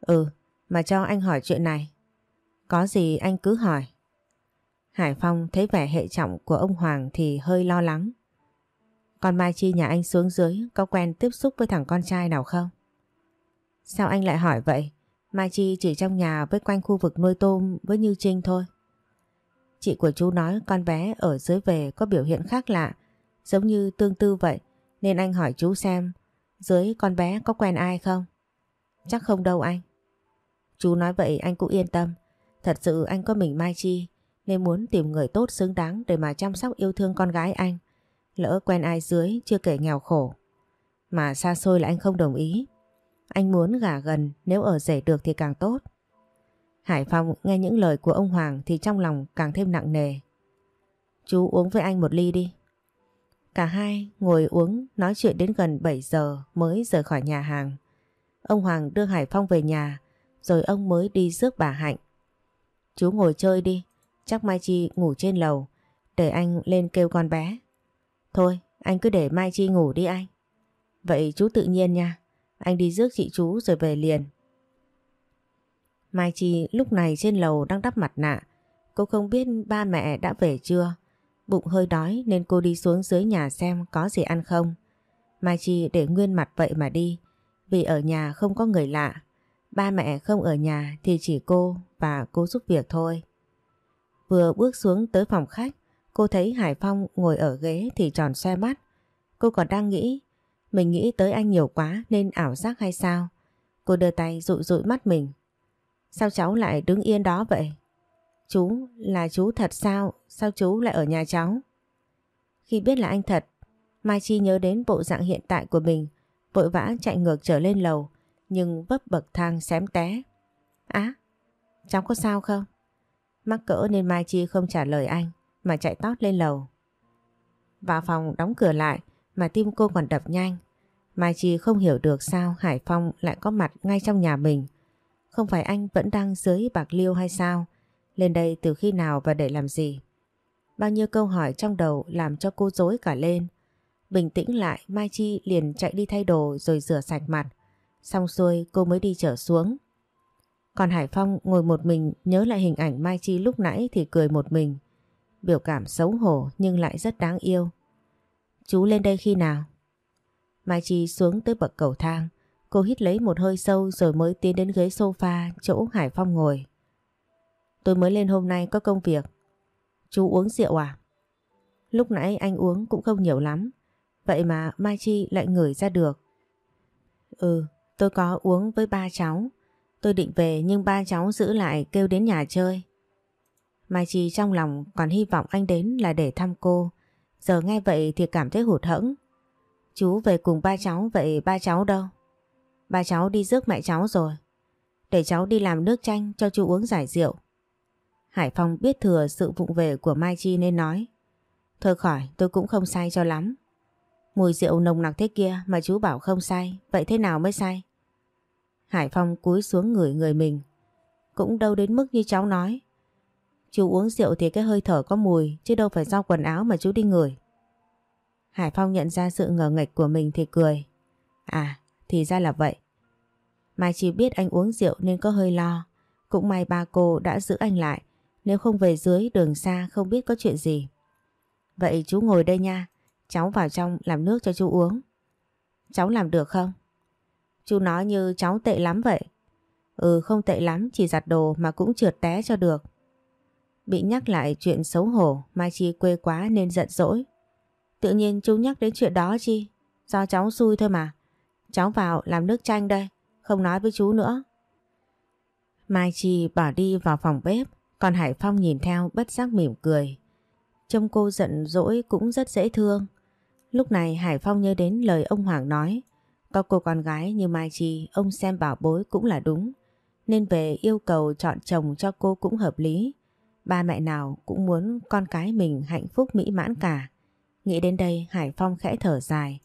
Ừ, mà cho anh hỏi chuyện này. Có gì anh cứ hỏi. Hải Phong thấy vẻ hệ trọng của ông Hoàng thì hơi lo lắng. Còn Mai Chi nhà anh xuống dưới có quen tiếp xúc với thằng con trai nào không? Sao anh lại hỏi vậy? Mai Chi chỉ trong nhà với quanh khu vực nuôi tôm với Như Trinh thôi. Chị của chú nói con bé ở dưới về có biểu hiện khác lạ, giống như tương tư vậy, nên anh hỏi chú xem dưới con bé có quen ai không? Chắc không đâu anh. Chú nói vậy anh cũng yên tâm. Thật sự anh có mình Mai Chi nên muốn tìm người tốt xứng đáng để mà chăm sóc yêu thương con gái anh. Lỡ quen ai dưới chưa kể nghèo khổ. Mà xa xôi là anh không đồng ý. Anh muốn gả gần nếu ở rể được thì càng tốt. Hải Phong nghe những lời của ông Hoàng thì trong lòng càng thêm nặng nề. Chú uống với anh một ly đi. Cả hai ngồi uống nói chuyện đến gần 7 giờ mới rời khỏi nhà hàng. Ông Hoàng đưa Hải Phong về nhà rồi ông mới đi rước bà Hạnh. Chú ngồi chơi đi, chắc Mai Chi ngủ trên lầu, để anh lên kêu con bé. Thôi, anh cứ để Mai Chi ngủ đi anh. Vậy chú tự nhiên nha, anh đi rước chị chú rồi về liền. Mai Chi lúc này trên lầu đang đắp mặt nạ, cô không biết ba mẹ đã về chưa. Bụng hơi đói nên cô đi xuống dưới nhà xem có gì ăn không. Mai Chi để nguyên mặt vậy mà đi, vì ở nhà không có người lạ. Ba mẹ không ở nhà thì chỉ cô và cô giúp việc thôi. Vừa bước xuống tới phòng khách, cô thấy Hải Phong ngồi ở ghế thì tròn xoe mắt. Cô còn đang nghĩ, mình nghĩ tới anh nhiều quá nên ảo giác hay sao? Cô đưa tay dụi dụi mắt mình. Sao cháu lại đứng yên đó vậy? Chú, là chú thật sao? Sao chú lại ở nhà cháu? Khi biết là anh thật, Mai Chi nhớ đến bộ dạng hiện tại của mình, vội vã chạy ngược trở lên lầu, nhưng vấp bậc thang xém té. Á, cháu có sao không? Mắc cỡ nên Mai Chi không trả lời anh, mà chạy tót lên lầu. Vào phòng đóng cửa lại, mà tim cô còn đập nhanh. Mai Chi không hiểu được sao Hải Phong lại có mặt ngay trong nhà mình. Không phải anh vẫn đang dưới bạc liêu hay sao? Lên đây từ khi nào và để làm gì? Bao nhiêu câu hỏi trong đầu làm cho cô dối cả lên. Bình tĩnh lại Mai Chi liền chạy đi thay đồ rồi rửa sạch mặt. Xong xuôi cô mới đi trở xuống. Còn Hải Phong ngồi một mình nhớ lại hình ảnh Mai Chi lúc nãy thì cười một mình. Biểu cảm xấu hổ nhưng lại rất đáng yêu. Chú lên đây khi nào? Mai Chi xuống tới bậc cầu thang. Cô hít lấy một hơi sâu rồi mới tiến đến ghế sofa chỗ Hải Phong ngồi. Tôi mới lên hôm nay có công việc. Chú uống rượu à? Lúc nãy anh uống cũng không nhiều lắm. Vậy mà Mai Chi lại ngửi ra được. Ừ, tôi có uống với ba cháu. Tôi định về nhưng ba cháu giữ lại kêu đến nhà chơi. Mai Chi trong lòng còn hy vọng anh đến là để thăm cô. Giờ nghe vậy thì cảm thấy hụt hẫng. Chú về cùng ba cháu vậy ba cháu đâu? Ba cháu đi rước mẹ cháu rồi. Để cháu đi làm nước chanh cho chú uống giải rượu. Hải Phong biết thừa sự vụng về của Mai Chi nên nói. Thôi khỏi tôi cũng không say cho lắm. Mùi rượu nồng nặc thế kia mà chú bảo không say, vậy thế nào mới say? Hải Phong cúi xuống người người mình. Cũng đâu đến mức như cháu nói. Chú uống rượu thì cái hơi thở có mùi chứ đâu phải do quần áo mà chú đi ngửi. Hải Phong nhận ra sự ngờ nghệch của mình thì cười. À, thì ra là vậy. Mai chỉ biết anh uống rượu nên có hơi lo. Cũng may ba cô đã giữ anh lại. Nếu không về dưới đường xa không biết có chuyện gì. Vậy chú ngồi đây nha. Cháu vào trong làm nước cho chú uống. Cháu làm được không? Chú nói như cháu tệ lắm vậy. Ừ không tệ lắm, chỉ giặt đồ mà cũng trượt té cho được. Bị nhắc lại chuyện xấu hổ, Mai Chi quê quá nên giận dỗi. Tự nhiên chú nhắc đến chuyện đó chi? Do cháu xui thôi mà. Cháu vào làm nước chanh đây, không nói với chú nữa. Mai Chi bỏ đi vào phòng bếp, còn Hải Phong nhìn theo bất giác mỉm cười. Trông cô giận dỗi cũng rất dễ thương. Lúc này Hải Phong nhớ đến lời ông Hoàng nói. Có cô con gái như Mai Chi, ông xem bảo bối cũng là đúng. Nên về yêu cầu chọn chồng cho cô cũng hợp lý. Ba mẹ nào cũng muốn con cái mình hạnh phúc mỹ mãn cả. Nghĩ đến đây Hải Phong khẽ thở dài,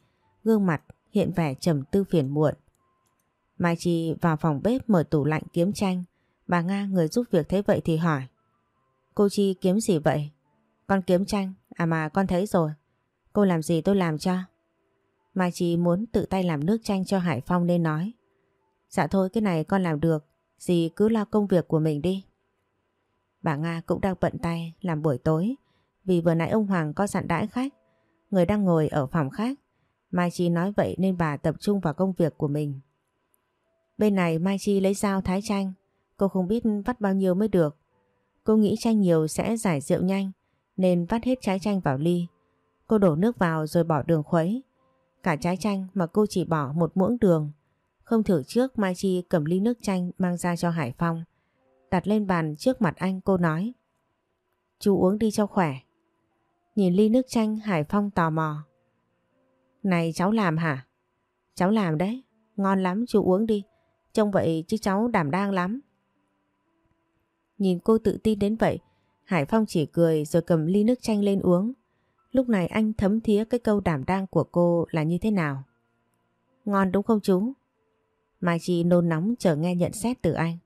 gương mặt hiện vẻ trầm tư phiền muộn. Mai Chi vào phòng bếp mở tủ lạnh kiếm chanh. Bà Nga người giúp việc thấy vậy thì hỏi. Cô Chi kiếm gì vậy? Con kiếm chanh, à mà con thấy rồi. Cô làm gì tôi làm cho. Mai Chi muốn tự tay làm nước chanh cho Hải Phong nên nói. Dạ thôi cái này con làm được, dì cứ lo công việc của mình đi. Bà Nga cũng đang bận tay làm buổi tối vì vừa nãy ông Hoàng có dặn đãi khách. Người đang ngồi ở phòng khách. Mai Chi nói vậy nên bà tập trung vào công việc của mình. Bên này Mai Chi lấy dao thái chanh. Cô không biết vắt bao nhiêu mới được. Cô nghĩ chanh nhiều sẽ giải rượu nhanh nên vắt hết trái chanh vào ly. Cô đổ nước vào rồi bỏ đường khuấy. Cả trái chanh mà cô chỉ bỏ một muỗng đường. Không thử trước Mai Chi cầm ly nước chanh mang ra cho Hải Phong. Đặt lên bàn trước mặt anh cô nói. Chú uống đi cho khỏe. Nhìn ly nước chanh Hải Phong tò mò. Này cháu làm hả? Cháu làm đấy. Ngon lắm chú uống đi. Trông vậy chứ cháu đảm đang lắm. Nhìn cô tự tin đến vậy, Hải Phong chỉ cười rồi cầm ly nước chanh lên uống. Lúc này anh thấm thía cái câu đảm đang của cô là như thế nào. Ngon đúng không chú? Mai Chi nôn nóng chờ nghe nhận xét từ anh.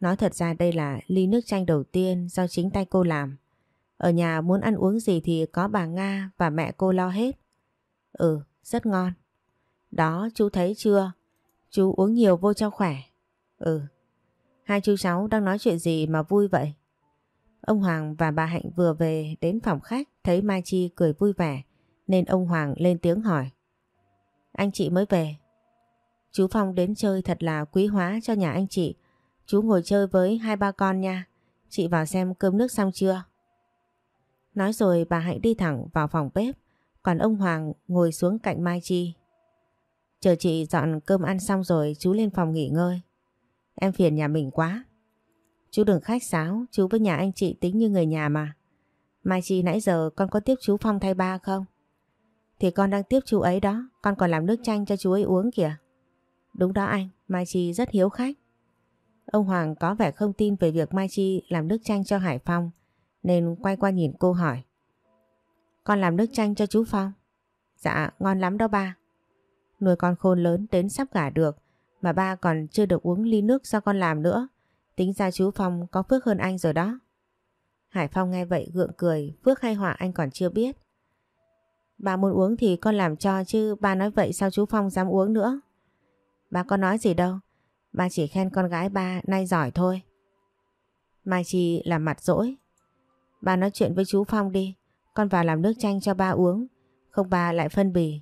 Nói thật ra đây là ly nước chanh đầu tiên do chính tay cô làm. Ở nhà muốn ăn uống gì thì có bà Nga và mẹ cô lo hết. Ừ, rất ngon. Đó, chú thấy chưa? Chú uống nhiều vô cho khỏe. Ừ. Hai chú cháu đang nói chuyện gì mà vui vậy? Ông Hoàng và bà Hạnh vừa về đến phòng khách thấy Mai Chi cười vui vẻ nên ông Hoàng lên tiếng hỏi. Anh chị mới về. Chú Phong đến chơi thật là quý hóa cho nhà anh chị. Chú ngồi chơi với hai ba con nha. Chị vào xem cơm nước xong chưa? Nói rồi bà Hạnh đi thẳng vào phòng bếp còn ông Hoàng ngồi xuống cạnh Mai Chi. Chờ chị dọn cơm ăn xong rồi chú lên phòng nghỉ ngơi. Em phiền nhà mình quá. Chú đừng khách sáo, chú với nhà anh chị tính như người nhà mà. Mai Chi nãy giờ con có tiếp chú Phong thay ba không? Thì con đang tiếp chú ấy đó, con còn làm nước chanh cho chú ấy uống kìa. Đúng đó anh, Mai Chi rất hiếu khách. Ông Hoàng có vẻ không tin về việc Mai Chi làm nước chanh cho Hải Phong, nên quay qua nhìn cô hỏi. Con làm nước chanh cho chú Phong. Dạ, ngon lắm đó ba. Nuôi con khôn lớn đến sắp gả được, mà ba còn chưa được uống ly nước do con làm nữa. Tính ra chú Phong có phước hơn anh rồi đó. Hải Phong nghe vậy gượng cười, phước hay họa anh còn chưa biết. Bà muốn uống thì con làm cho chứ ba nói vậy sao chú Phong dám uống nữa. Ba có nói gì đâu, ba chỉ khen con gái ba nay giỏi thôi. Mai Chi làm mặt dỗi. Ba nói chuyện với chú Phong đi, con vào làm nước chanh cho ba uống, không ba lại phân bì.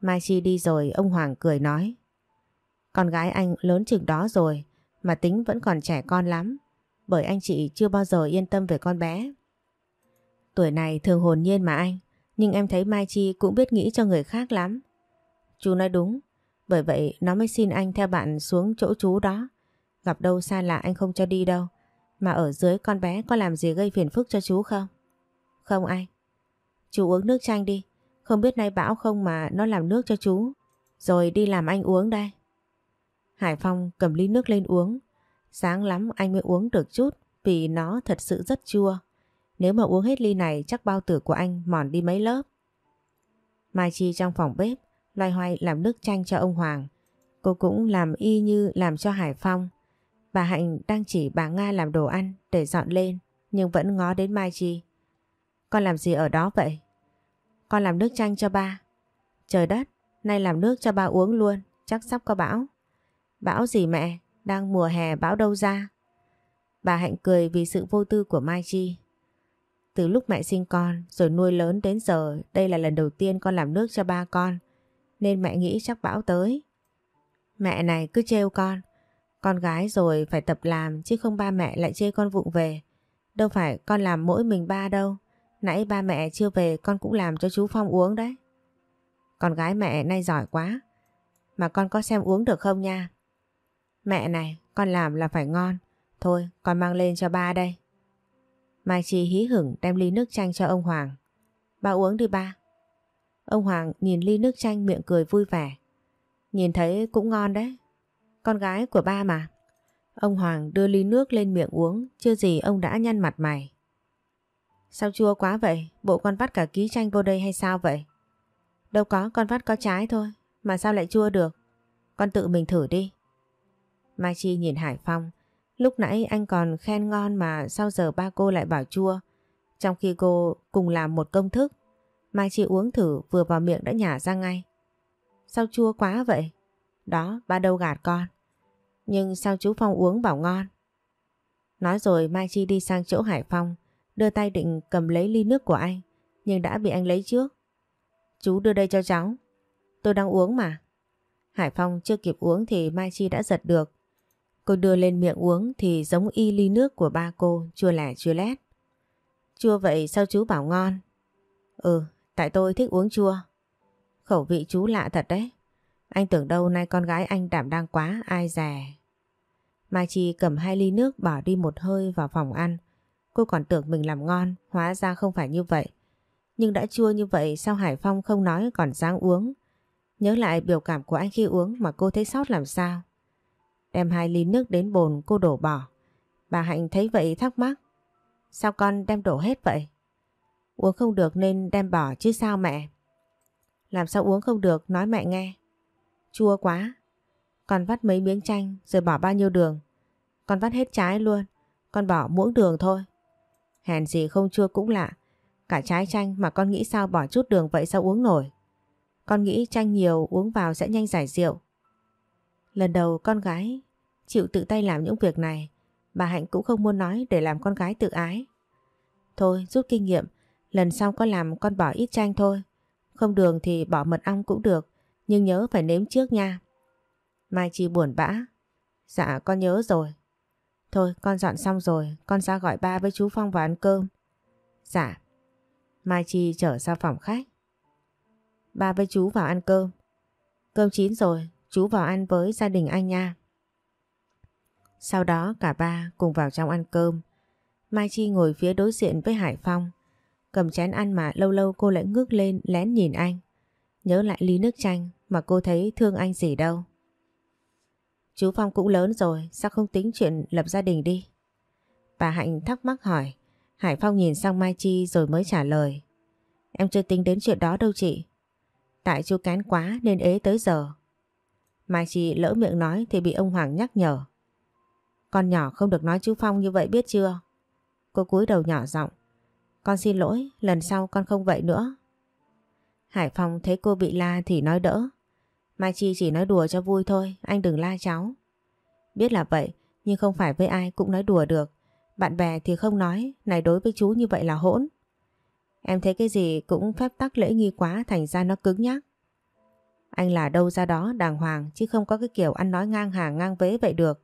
Mai Chi đi rồi ông Hoàng cười nói. Con gái anh lớn chừng đó rồi mà tính vẫn còn trẻ con lắm bởi anh chị chưa bao giờ yên tâm về con bé. Tuổi này thường hồn nhiên mà anh, nhưng em thấy Mai Chi cũng biết nghĩ cho người khác lắm. Chú nói đúng, bởi vậy nó mới xin anh theo bạn xuống chỗ chú đó. Gặp đâu xa lạ anh không cho đi đâu, mà ở dưới con bé có làm gì gây phiền phức cho chú không? Không anh. Chú uống nước chanh đi. Không biết nay bão không mà nó làm nước cho chú. Rồi đi làm anh uống đây. Hải Phong cầm ly nước lên uống. Sáng lắm anh mới uống được chút vì nó thật sự rất chua. Nếu mà uống hết ly này chắc bao tử của anh mòn đi mấy lớp. Mai Chi trong phòng bếp loay hoay làm nước chanh cho ông Hoàng. Cô cũng làm y như làm cho Hải Phong. Bà Hạnh đang chỉ bà Nga làm đồ ăn để dọn lên nhưng vẫn ngó đến Mai Chi. Con làm gì ở đó vậy? Con làm nước chanh cho ba. Trời đất, nay làm nước cho ba uống luôn, chắc sắp có bão. Bão gì mẹ, đang mùa hè bão đâu ra? Bà Hạnh cười vì sự vô tư của Mai Chi. Từ lúc mẹ sinh con rồi nuôi lớn đến giờ đây là lần đầu tiên con làm nước cho ba con nên mẹ nghĩ chắc bão tới. Mẹ này cứ trêu con, con gái rồi phải tập làm chứ không ba mẹ lại chê con vụng về. Đâu phải con làm mỗi mình ba đâu. Nãy ba mẹ chưa về con cũng làm cho chú Phong uống đấy. Con gái mẹ nay giỏi quá. Mà con có xem uống được không nha? Mẹ này, con làm là phải ngon. Thôi, con mang lên cho ba đây. Mai Chi hí hửng đem ly nước chanh cho ông Hoàng. Ba uống đi ba. Ông Hoàng nhìn ly nước chanh miệng cười vui vẻ. Nhìn thấy cũng ngon đấy. Con gái của ba mà. Ông Hoàng đưa ly nước lên miệng uống, chưa gì ông đã nhăn mặt mày. Sao chua quá vậy? Bộ con vắt cả ký chanh vô đây hay sao vậy? Đâu có, con vắt có trái thôi. Mà sao lại chua được? Con tự mình thử đi. Mai Chi nhìn Hải Phong. Lúc nãy anh còn khen ngon mà sao giờ ba cô lại bảo chua? Trong khi cô cùng làm một công thức. Mai Chi uống thử vừa vào miệng đã nhả ra ngay. Sao chua quá vậy? Đó, ba đâu gạt con. Nhưng sao chú Phong uống bảo ngon? Nói rồi Mai Chi đi sang chỗ Hải Phong đưa tay định cầm lấy ly nước của anh, nhưng đã bị anh lấy trước. Chú đưa đây cho cháu. Tôi đang uống mà. Hải Phong chưa kịp uống thì Mai Chi đã giật được. Cô đưa lên miệng uống thì giống y ly nước của ba cô, chua lẻ chua lét. Chua vậy sao chú bảo ngon? Ừ, tại tôi thích uống chua. Khẩu vị chú lạ thật đấy. Anh tưởng đâu nay con gái anh đảm đang quá, ai dè. Mai Chi cầm hai ly nước bỏ đi một hơi vào phòng ăn. Cô còn tưởng mình làm ngon, hóa ra không phải như vậy. Nhưng đã chua như vậy sao Hải Phong không nói còn dáng uống. Nhớ lại biểu cảm của anh khi uống mà cô thấy sót làm sao. Đem hai ly nước đến bồn cô đổ bỏ. Bà Hạnh thấy vậy thắc mắc. Sao con đem đổ hết vậy? Uống không được nên đem bỏ chứ sao mẹ? Làm sao uống không được, nói mẹ nghe. Chua quá. Con vắt mấy miếng chanh rồi bỏ bao nhiêu đường. Con vắt hết trái luôn. Con bỏ muỗng đường thôi. Hèn gì không chua cũng lạ. Cả trái chanh mà con nghĩ sao bỏ chút đường vậy sao uống nổi. Con nghĩ chanh nhiều uống vào sẽ nhanh giải rượu. Lần đầu con gái chịu tự tay làm những việc này, bà Hạnh cũng không muốn nói để làm con gái tự ái. Thôi rút kinh nghiệm, lần sau con làm con bỏ ít chanh thôi. Không đường thì bỏ mật ong cũng được, nhưng nhớ phải nếm trước nha. Mai Chi buồn bã. Dạ con nhớ rồi. Thôi con dọn xong rồi, con ra gọi ba với chú Phong vào ăn cơm. Dạ. Mai Chi trở ra phòng khách. Ba với chú vào ăn cơm. Cơm chín rồi, chú vào ăn với gia đình anh nha. Sau đó cả ba cùng vào trong ăn cơm. Mai Chi ngồi phía đối diện với Hải Phong. Cầm chén ăn mà lâu lâu cô lại ngước lên lén nhìn anh. Nhớ lại ly nước chanh mà cô thấy thương anh gì đâu. Chú Phong cũng lớn rồi, sao không tính chuyện lập gia đình đi? Bà Hạnh thắc mắc hỏi. Hải Phong nhìn sang Mai Chi rồi mới trả lời. Em chưa tính đến chuyện đó đâu chị. Tại chú kén quá nên ế tới giờ. Mai Chi lỡ miệng nói thì bị ông Hoàng nhắc nhở. Con nhỏ không được nói chú Phong như vậy biết chưa? Cô cúi đầu nhỏ giọng. Con xin lỗi, lần sau con không vậy nữa. Hải Phong thấy cô bị la thì nói đỡ. Mai Chi chỉ nói đùa cho vui thôi, anh đừng la cháu. Biết là vậy, nhưng không phải với ai cũng nói đùa được. Bạn bè thì không nói, này đối với chú như vậy là hỗn. Em thấy cái gì cũng phép tắc lễ nghi quá thành ra nó cứng nhắc. Anh là đâu ra đó đàng hoàng, chứ không có cái kiểu ăn nói ngang hàng, ngang vế vậy được.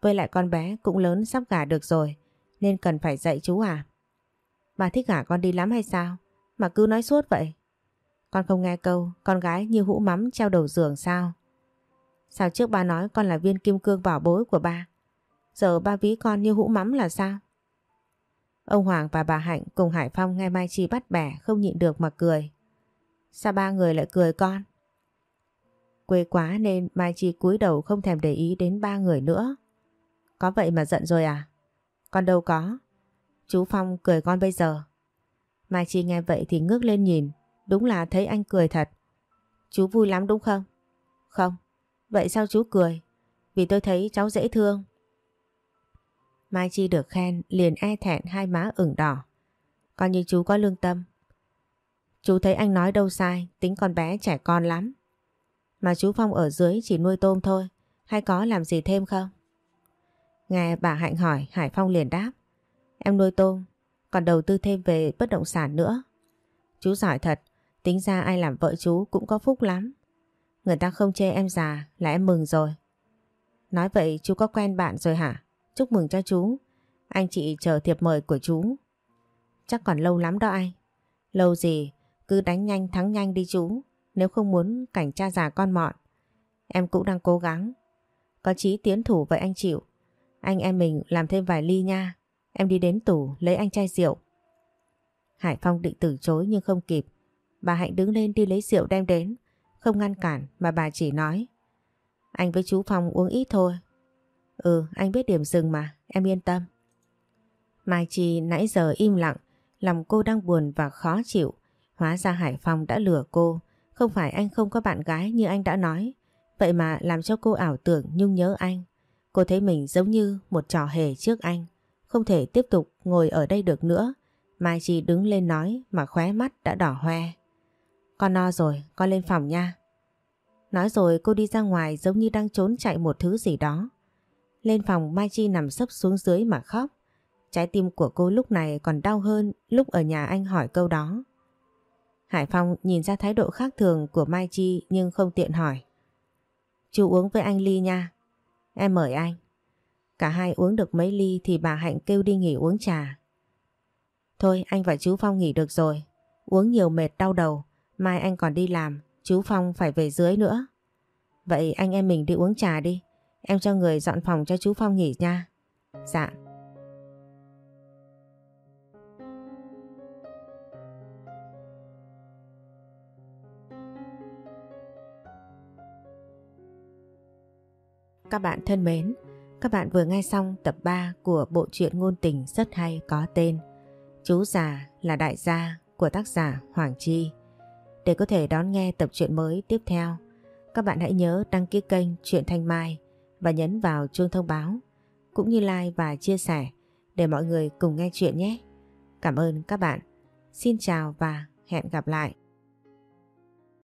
Với lại con bé cũng lớn sắp gả được rồi, nên cần phải dạy chú à. Bà thích gả con đi lắm hay sao? Mà cứ nói suốt vậy. Con không nghe câu, con gái như hũ mắm treo đầu giường sao? Sao trước ba nói con là viên kim cương bảo bối của ba? Giờ ba ví con như hũ mắm là sao? Ông Hoàng và bà Hạnh cùng Hải Phong nghe Mai Chi bắt bẻ, không nhịn được mà cười. Sao ba người lại cười con? Quê quá nên Mai Chi cúi đầu không thèm để ý đến ba người nữa. Có vậy mà giận rồi à? Con đâu có. Chú Phong cười con bây giờ. Mai Chi nghe vậy thì ngước lên nhìn. Đúng là thấy anh cười thật. Chú vui lắm đúng không? Không. Vậy sao chú cười? Vì tôi thấy cháu dễ thương. Mai Chi được khen liền e thẹn hai má ửng đỏ. Coi như chú có lương tâm. Chú thấy anh nói đâu sai, tính con bé trẻ con lắm. Mà chú Phong ở dưới chỉ nuôi tôm thôi, hay có làm gì thêm không? Nghe bà Hạnh hỏi, Hải Phong liền đáp. Em nuôi tôm, còn đầu tư thêm về bất động sản nữa. Chú giỏi thật, tính ra ai làm vợ chú cũng có phúc lắm. Người ta không chê em già là em mừng rồi. Nói vậy chú có quen bạn rồi hả? Chúc mừng cho chú. Anh chị chờ thiệp mời của chú. Chắc còn lâu lắm đó anh. Lâu gì, cứ đánh nhanh thắng nhanh đi chú. Nếu không muốn cảnh cha già con mọn. Em cũng đang cố gắng. Có chí tiến thủ vậy anh chịu. Anh em mình làm thêm vài ly nha. Em đi đến tủ lấy anh chai rượu. Hải Phong định từ chối nhưng không kịp. Bà Hạnh đứng lên đi lấy rượu đem đến. Không ngăn cản mà bà chỉ nói. Anh với chú Phong uống ít thôi. Ừ anh biết điểm dừng mà, em yên tâm. Mai Chi nãy giờ im lặng. Lòng cô đang buồn và khó chịu. Hóa ra Hải Phong đã lừa cô. Không phải anh không có bạn gái như anh đã nói. Vậy mà làm cho cô ảo tưởng nhung nhớ anh. Cô thấy mình giống như một trò hề trước anh. Không thể tiếp tục ngồi ở đây được nữa. Mai Chi đứng lên nói mà khóe mắt đã đỏ hoe. Con no rồi, con lên phòng nha. Nói rồi cô đi ra ngoài giống như đang trốn chạy một thứ gì đó. Lên phòng Mai Chi nằm sấp xuống dưới mà khóc. Trái tim của cô lúc này còn đau hơn lúc ở nhà anh hỏi câu đó. Hải Phong nhìn ra thái độ khác thường của Mai Chi nhưng không tiện hỏi. Chú uống với anh ly nha. Em mời anh. Cả hai uống được mấy ly thì bà Hạnh kêu đi nghỉ uống trà. Thôi, anh và chú Phong nghỉ được rồi. Uống nhiều mệt đau đầu. Mai anh còn đi làm. Chú Phong phải về dưới nữa. Vậy anh em mình đi uống trà đi. Em cho người dọn phòng cho chú Phong nghỉ nha. Dạ. Các bạn thân mến, các bạn vừa nghe xong tập 3 của bộ truyện ngôn tình rất hay có tên Chú già là đại gia của tác giả Hoàng Chi. Để có thể đón nghe tập truyện mới tiếp theo, các bạn hãy nhớ đăng ký kênh Truyện Thanh Mai và nhấn vào chuông thông báo cũng như like và chia sẻ để mọi người cùng nghe chuyện nhé. Cảm ơn các bạn. Xin chào và hẹn gặp lại.